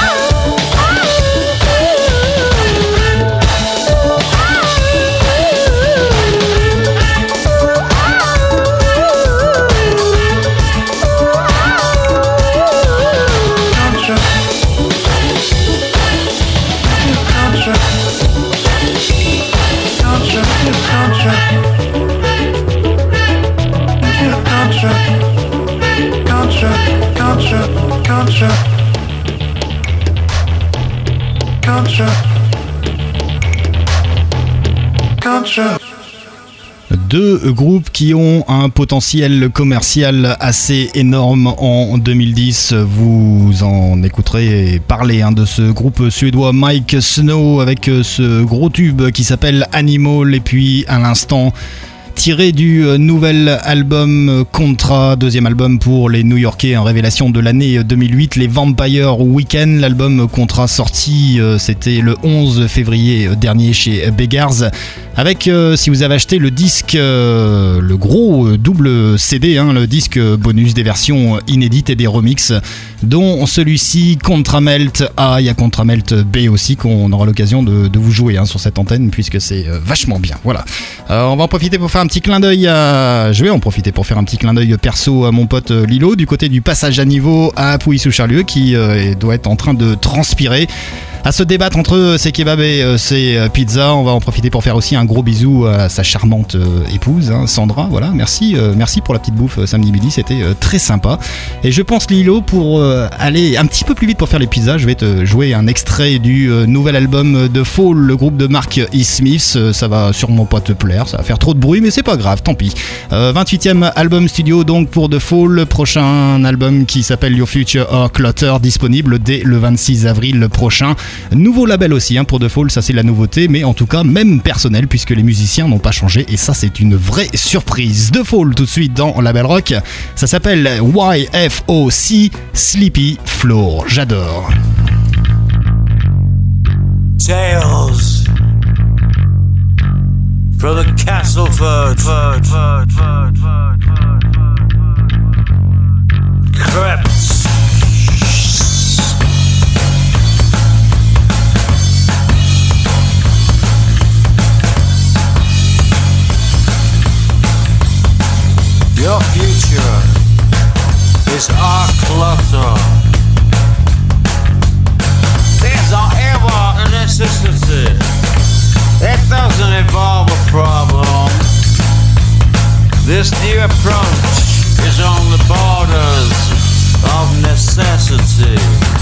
Deux groupes qui ont un potentiel commercial assez énorme en 2010. Vous en écouterez parler hein, de ce groupe suédois Mike Snow avec euh, ce gros tube qui s'appelle Animal. Et puis à l'instant tiré du euh, nouvel album euh, Contra, deuxième album pour les New Yorkais, en révélation de l'année euh, 2008, les Vampire Weekend. L'album Contra sorti, euh, c'était le 11 février euh, dernier chez Beggars. Avec, euh, si vous avez acheté le disque, euh, le gros euh, double CD, hein, le disque bonus des versions inédites et des remixes, dont celui-ci Contramelt A, il y a Contramelt B aussi qu'on aura l'occasion de, vous jouer hein, sur cette antenne puisque c'est euh, vachement bien. Voilà. Euh, on va en profiter pour faire un petit clin d'œil à. Je vais en profiter pour faire un petit clin d'œil perso à mon pote euh, Lilo du côté du passage à niveau à Pouilly-sous-Charlieu qui euh, doit être en train de transpirer à se débattre entre ses kebabs et euh, ses euh, pizzas. On va en profiter pour faire aussi un gros bisou à sa charmante euh, épouse, hein, Sandra. Voilà, merci, euh, merci pour la petite bouffe euh, samedi midi, c'était euh, très sympa. Et je pense Lilo pour euh, aller un petit peu plus vite pour faire les pizzas, je vais te jouer un extrait du euh, nouvel album de Fall, le groupe de Mark E. Smith. Euh, Ça va sûrement pas te plaire, ça va faire trop de bruit, mais c'est pas grave, tant pis. Euh, 28e album studio donc pour The Fall, prochain album qui s'appelle Your Future or Clutter, disponible dès le 26 avril prochain. Nouveau label aussi hein, pour The Fall, ça c'est la nouveauté, mais en tout cas même personnel puisque les musiciens n'ont pas changé et ça c'est une vraie surprise. The Fall tout de suite dans Label Rock, ça s'appelle YFOC Sleepy Floor, j'adore. Tales from the castle verge. Crypts. Your future is our clutter. There's not ever necessity. It doesn't involve a problem. This new approach is on the borders of necessity.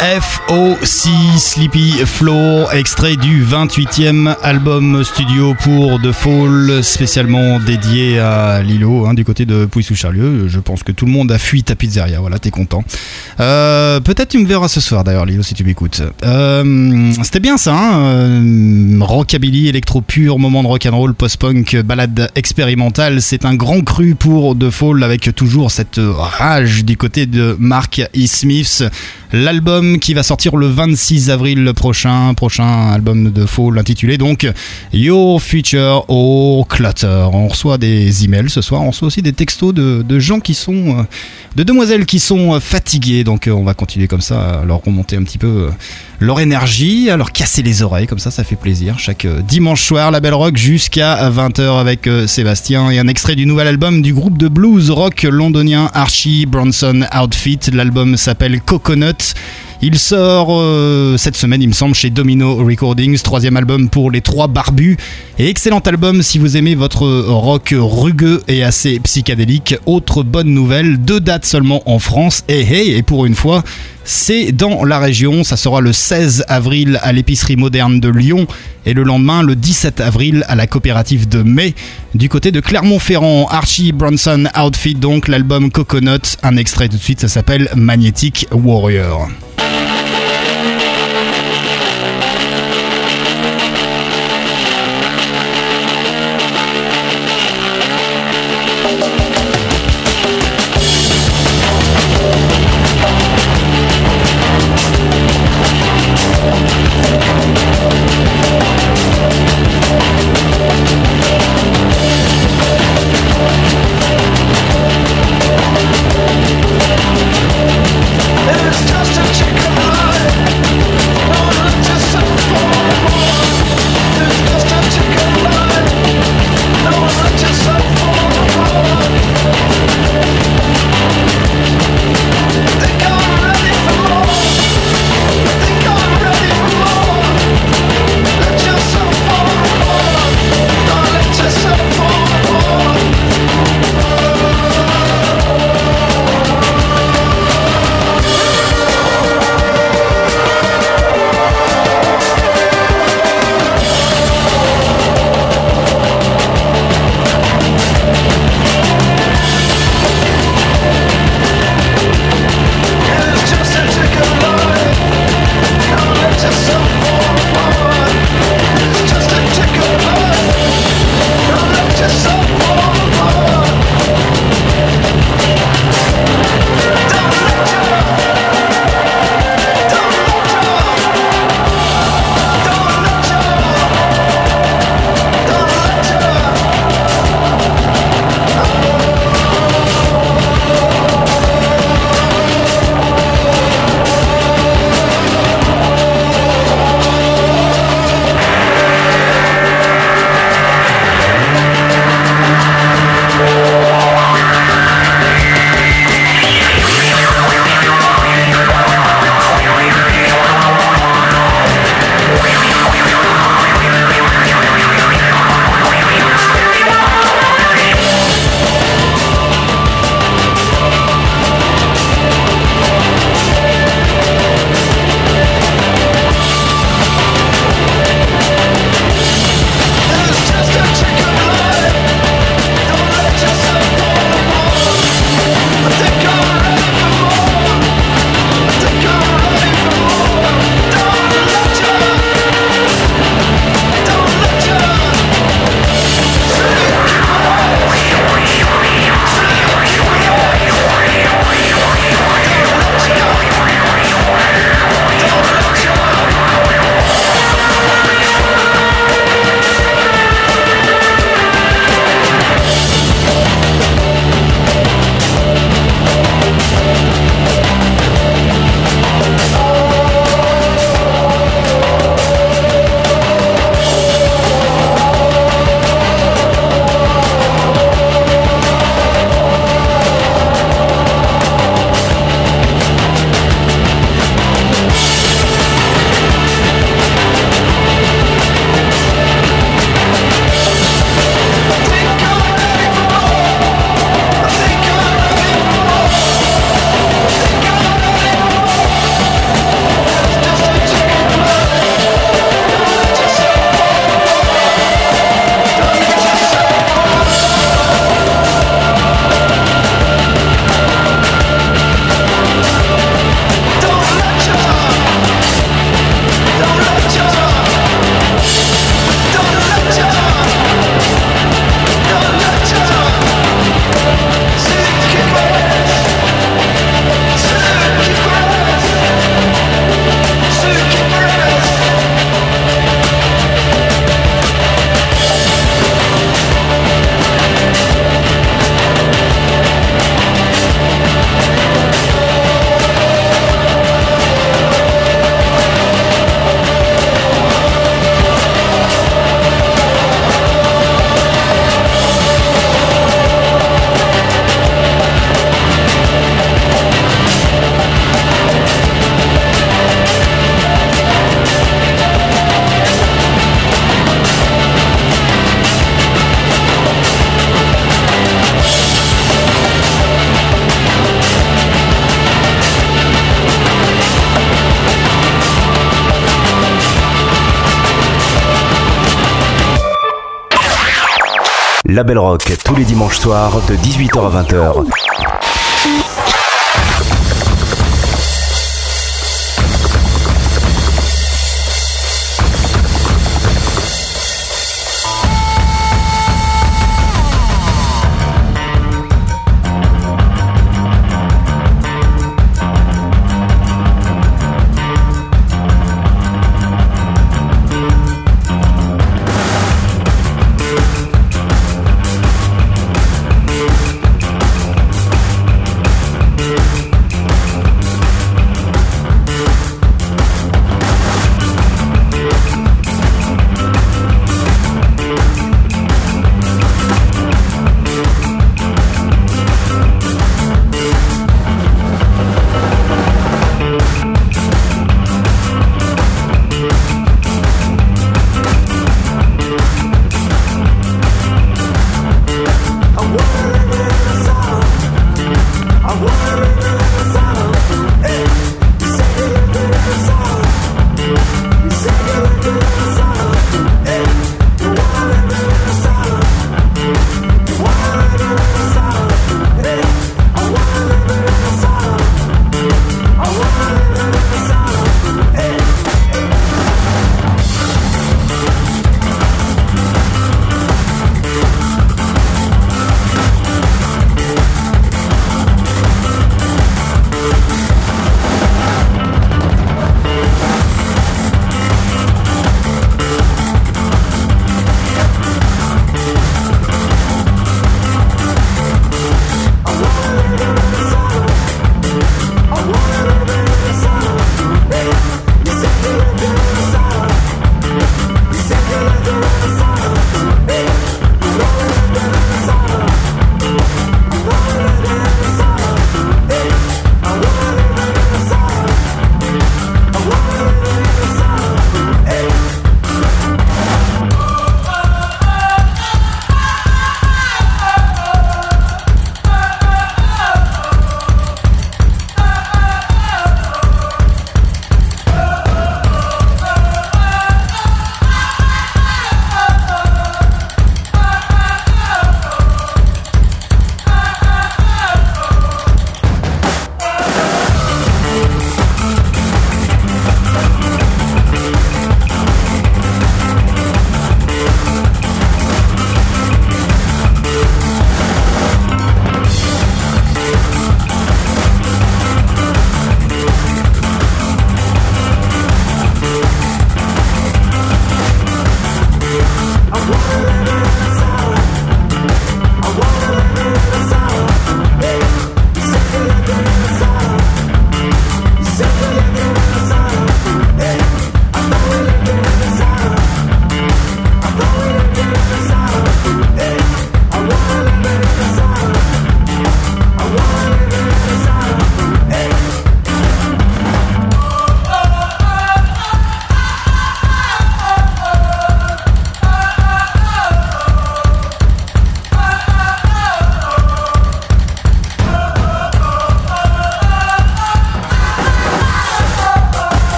F. YFOC Sleepy Floor, extrait du 28e album studio pour The Fall, spécialement dédié à Lilo, hein, du côté de Pouille-sous-Charlieu. Je pense que tout le monde a fui ta pizzeria, voilà, t'es content. Euh, Peut-être tu me verras ce soir d'ailleurs, Lilo, si tu m'écoutes. Euh, C'était bien ça, hein, euh, rockabilly, électro pur, moment de rock'n'roll, post-punk, balade expérimentale. C'est un grand cru pour The Fall avec toujours cette rage du côté de Mark E. Smith. L'album qui va sortir le 26 avril prochain, prochain album de Fall intitulé donc Your Future or Clutter. On reçoit des emails ce soir, on reçoit aussi des textos de, de gens qui sont, euh, de demoiselles qui sont euh, fatiguées. Donc euh, on va continuer comme ça à leur remonter un petit peu euh, leur énergie, à leur casser les oreilles, comme ça ça fait plaisir. Chaque euh, dimanche soir, la Belle Rock jusqu'à 20h avec euh, Sébastien et un extrait du nouvel album du groupe de blues rock londonien Archie Bronson Outfit. L'album s'appelle Coconut. Il sort euh, cette semaine, il me semble, chez Domino Recordings, troisième album pour les trois barbus. Et excellent album si vous aimez votre rock rugueux et assez psychédélique. Autre bonne nouvelle, deux dates seulement en France. Et hey, et pour une fois, c'est dans la région. Ça sera le 16 avril à l'épicerie moderne de Lyon et le lendemain, le 17 avril, à la coopérative de Mai. Du côté de Clermont-Ferrand, Archie Bronson Outfit, donc l'album Coconut. Un extrait tout de suite, ça s'appelle Magnetic Warrior. Label Rock tous les dimanches soirs de 18h à 20h.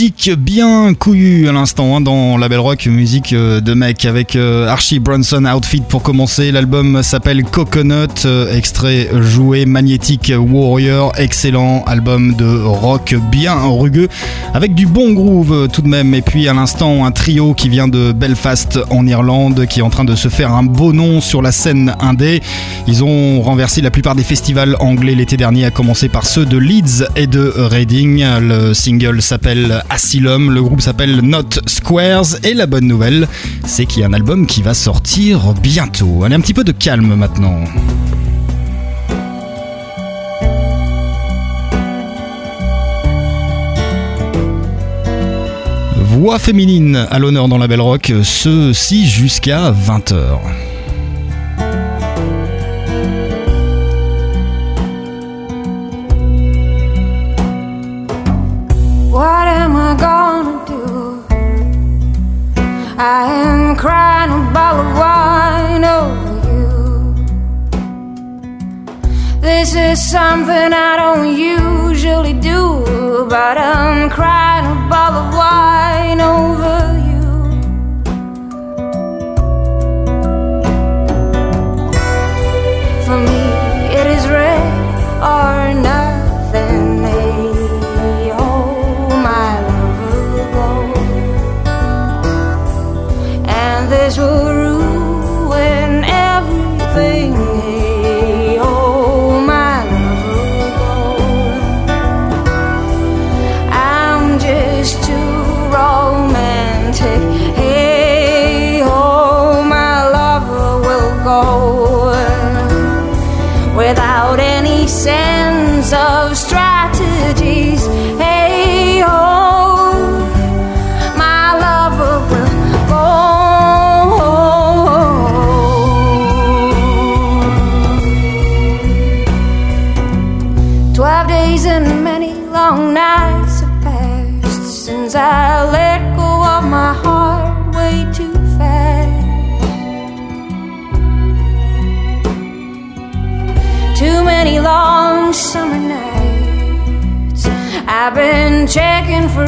Musique bien couillue à l'instant hein, dans la Belle Rock, musique euh, de mec avec euh, Archie Bronson Outfit pour commencer. L'album s'appelle Coconut, euh, extrait joué Magnetic Warrior, excellent album de rock bien rugueux avec du bon groove tout de même. Et puis à l'instant, un trio qui vient de Belfast en Irlande qui est en train de se faire un beau nom sur la scène indé. Ils ont renversé la plupart des festivals anglais l'été dernier, à commencer par ceux de Leeds et de Reading. Le single s'appelle Asylum, le groupe s'appelle Not Squares et la bonne nouvelle, c'est qu'il y a un album qui va sortir bientôt. Allez, un petit peu de calme maintenant. Voix féminine à l'honneur dans la Belle Rock, ceci jusqu'à 20h. I am crying a bottle of wine over you. This is something I don't usually do, but I'm crying a bottle of wine over you. I've been checking for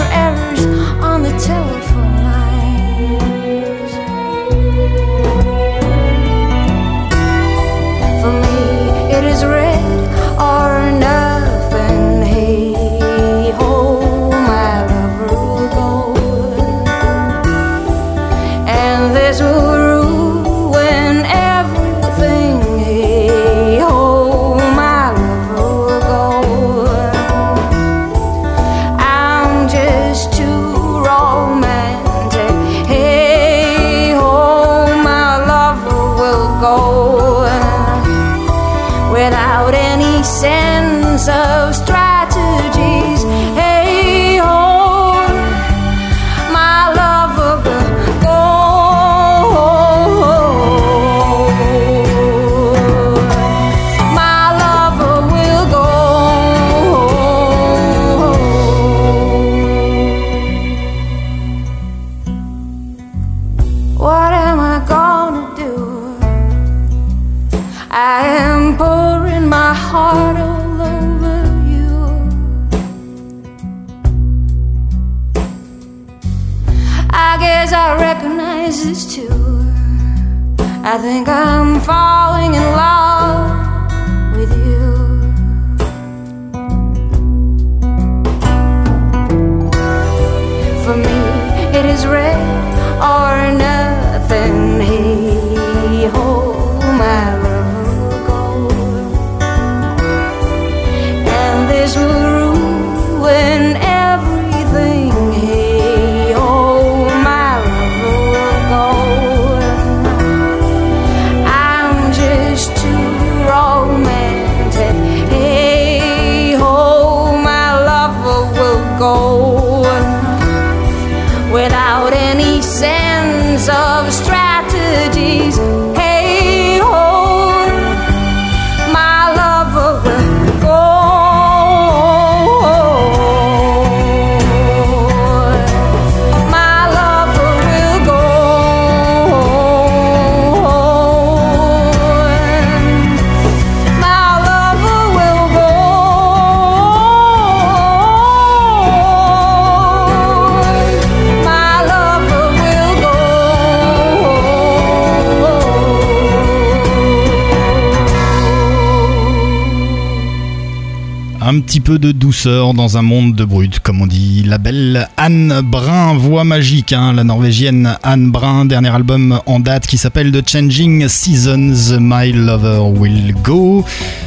de douceur dans un monde de brut, comme on dit. La belle Anne Brun, voix magique, hein, la norvégienne Anne Brun, dernier album en date qui s'appelle The Changing Seasons, My Lover Will Go.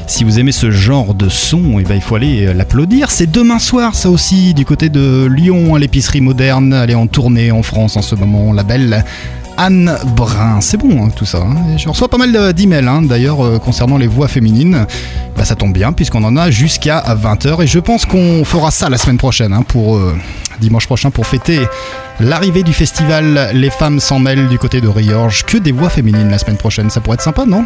Si vous aimez ce genre de son, eh ben, il faut aller l'applaudir. C'est demain soir, ça aussi, du côté de Lyon, à l'épicerie moderne. Elle est en tournée en France en ce moment, la belle Anne Brun. C'est bon hein, tout ça. hein. Je reçois pas mal de- d'emails d'ailleurs euh, concernant les voix féminines bah, ça tombe bien puisqu'on en a jusqu'à 20h et je pense qu'on fera ça la semaine prochaine hein, pour euh, dimanche prochain pour fêter l'arrivée du festival Les femmes s'en mêlent du côté de Riorges. Que des voix féminines la semaine prochaine, ça pourrait être sympa, non?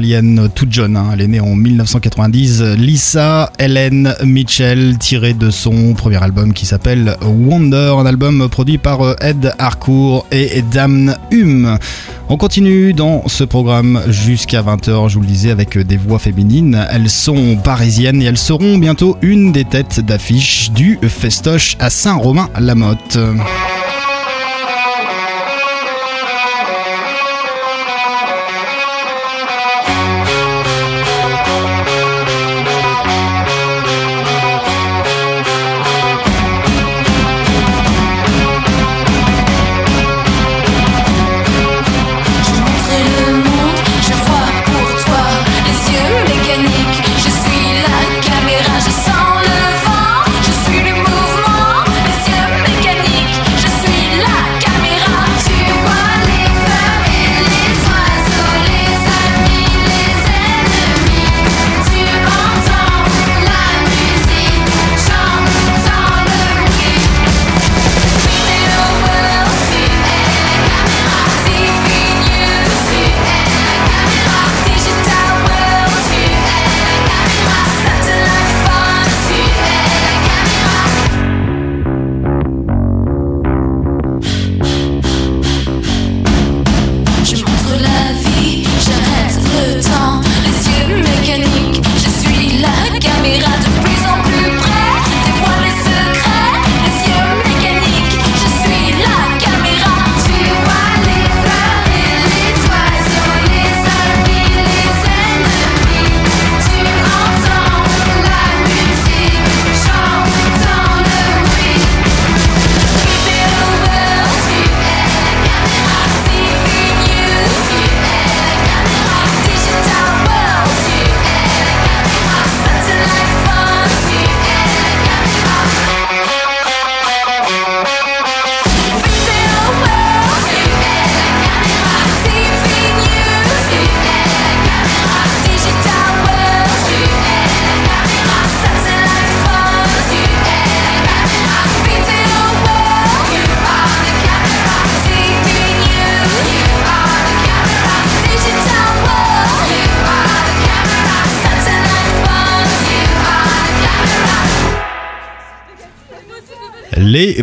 Hein. Elle est née en 1990. Lisa Helen Mitchell, tirée de son premier album qui s'appelle Wonder, un album produit par euh, Ed Harcourt et Damn Hume. On continue dans ce programme jusqu'à 20h, je vous le disais, avec euh, des voix féminines. Elles sont parisiennes et elles seront bientôt une des têtes d'affiche du Festoche à Saint-Romain-la-Motte.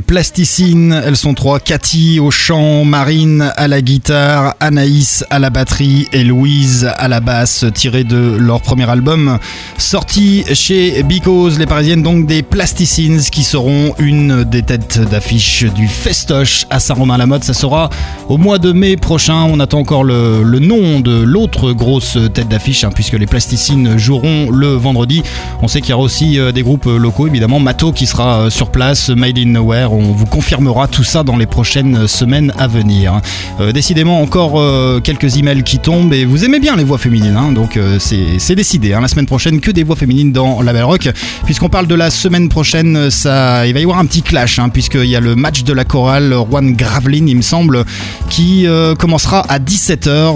Plasticines, elles sont trois. Cathy au chant, Marine à la guitare, Anaïs à la batterie et Louise à la basse, tiré de leur premier album. Sorti chez Because, les parisiennes donc des plasticines qui seront une des têtes d'affiche du Festoche à Saint-Romain-la-Motte. Ça sera au mois de mai prochain. On attend encore le, le nom de l'autre grosse tête d'affiche, hein, puisque les plasticines joueront le vendredi. On sait qu'il y aura aussi euh, des groupes locaux, évidemment. Mato qui sera euh, sur place, Made in On vous confirmera tout ça dans les prochaines semaines à venir. Euh, décidément, encore euh, quelques emails qui tombent et vous aimez bien les voix féminines, hein, donc euh, c'est décidé. hein. La semaine prochaine, que des voix féminines dans la Belle Rock. Puisqu'on parle de la semaine prochaine, ça, il va y avoir un petit clash, hein, puisqu'il y a le match de la chorale Juan Gravelin, il me semble, qui commencera à 17h,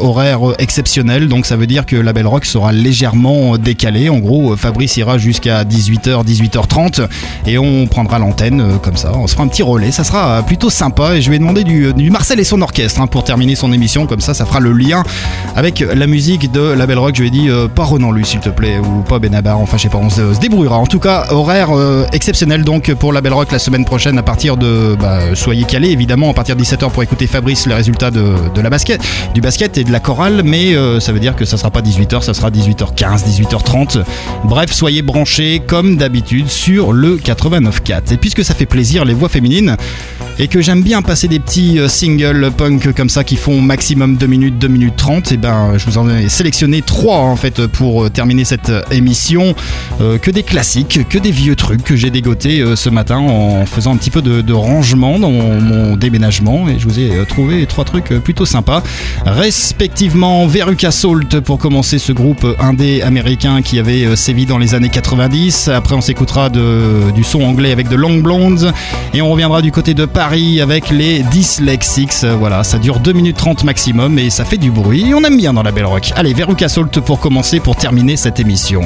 horaire exceptionnel. Donc ça veut dire que la Belle Rock sera légèrement décalée. En gros, Fabrice ira jusqu'à 18h, 18h30 et on prendra l'antenne euh, comme ça. On se fera un petit relais. Ça sera plutôt sympa et je vais demander du, du Marcel et son orchestre hein, pour terminer son émission. Comme ça, ça fera le lien avec la musique de la Belle Rock. Je lui ai dit pas Renan Lu, s'il te plaît, ou pas Benabar. Enfin, je sais pas, on se, se débrouillera. En tout cas, horaire euh, exceptionnel donc pour la Belle Rock la semaine prochaine à partir de. Bah, soyez calés évidemment à partir de 17h pour écouter Fabrice les résultats de, de la basket, du basket et de la chorale. Mais euh, ça veut dire que ça sera pas 18h, ça sera 18h15, 18h30. Bref, soyez branchés comme d'habitude sur le 89.4. Et puisque ça fait plaisir les voix féminines et que j'aime bien passer des petits euh, singles punk comme ça qui font maximum 2 minutes, 2 minutes 30, et ben je vous en ai sélectionné 3 en fait pour euh, terminer cette euh, émission. Que des classiques, que des vieux trucs que j'ai dégotés ce matin en faisant un petit peu de, rangement dans mon, déménagement et je vous ai trouvé trois trucs plutôt sympas. Respectivement Veruca Salt pour commencer ce groupe indé américain qui avait sévi dans les années 90. Après on s'écoutera du son anglais avec de Long Et on reviendra du côté de Paris avec les Dyslexics. Voilà, ça dure 2 minutes 30 maximum et ça fait du bruit on aime bien dans la Belle Rock. Allez, Veruca Salt pour commencer, pour terminer cette émission.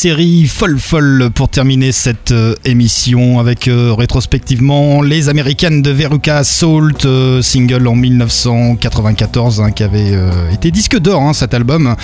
Série folle folle pour terminer cette euh, émission avec euh, rétrospectivement les américaines de Veruca Salt, euh, single en 1994 hein, qui avait été disque d'or hein, cet album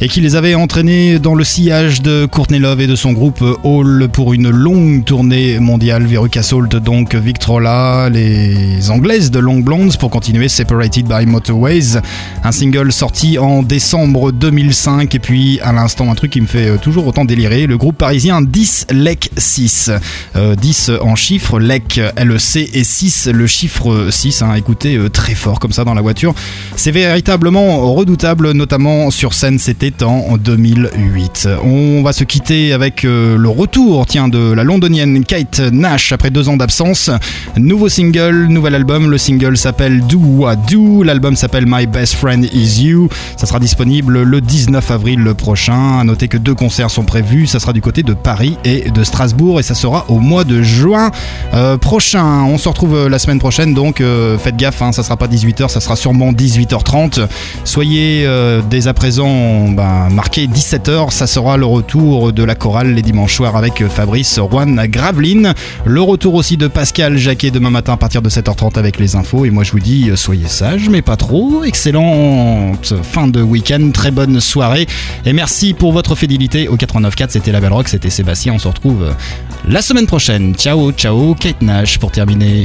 et qui les avait entraînés dans le sillage de Courtney Love et de son groupe Hall pour une longue tournée mondiale. Veruca Salt, donc Victrola, les Anglaises de Long Blondes pour continuer Separated by Motorways, un single sorti en décembre 2005 et puis à l'instant un truc qui me fait euh, toujours autant délirer, le groupe parisien 10 LEC 6. Euh, 10 en chiffres, LEC LEC et 6 le chiffre 6, hein, écoutez euh, très fort comme ça dans la voiture. C'est véritablement redoutable, notamment sur scène, c'était en 2008. On va se quitter avec euh, le retour tiens, de la londonienne Kate Nash après deux ans d'absence. Nouveau single, nouvel album. Le single s'appelle Do What Do. L'album s'appelle My Best Friend Is You. Ça sera disponible le 19 avril prochain. À noter que deux concerts sont prévus. Ça sera du côté de Paris et de Strasbourg et ça sera au mois de juin euh, prochain. On se retrouve la semaine prochaine donc euh, faites gaffe, hein, ça sera pas 18h, ça sera sûrement 18h30. Soyez euh, dès à présent ben, marqué 17h, ça sera le retour de la chorale les dimanches soirs avec Fabrice Juan Graveline. Le retour aussi de Pascal Jacquet demain matin à partir de 7h30 avec les infos. Et moi je vous dis, euh, soyez sages, mais pas trop. Excellente fin de week-end, très bonne soirée. Et merci pour votre fidélité au 89.4. C'était la Rock, c'était Sébastien. On se retrouve euh, la semaine prochaine. Ciao, ciao, Kate Nash pour terminer.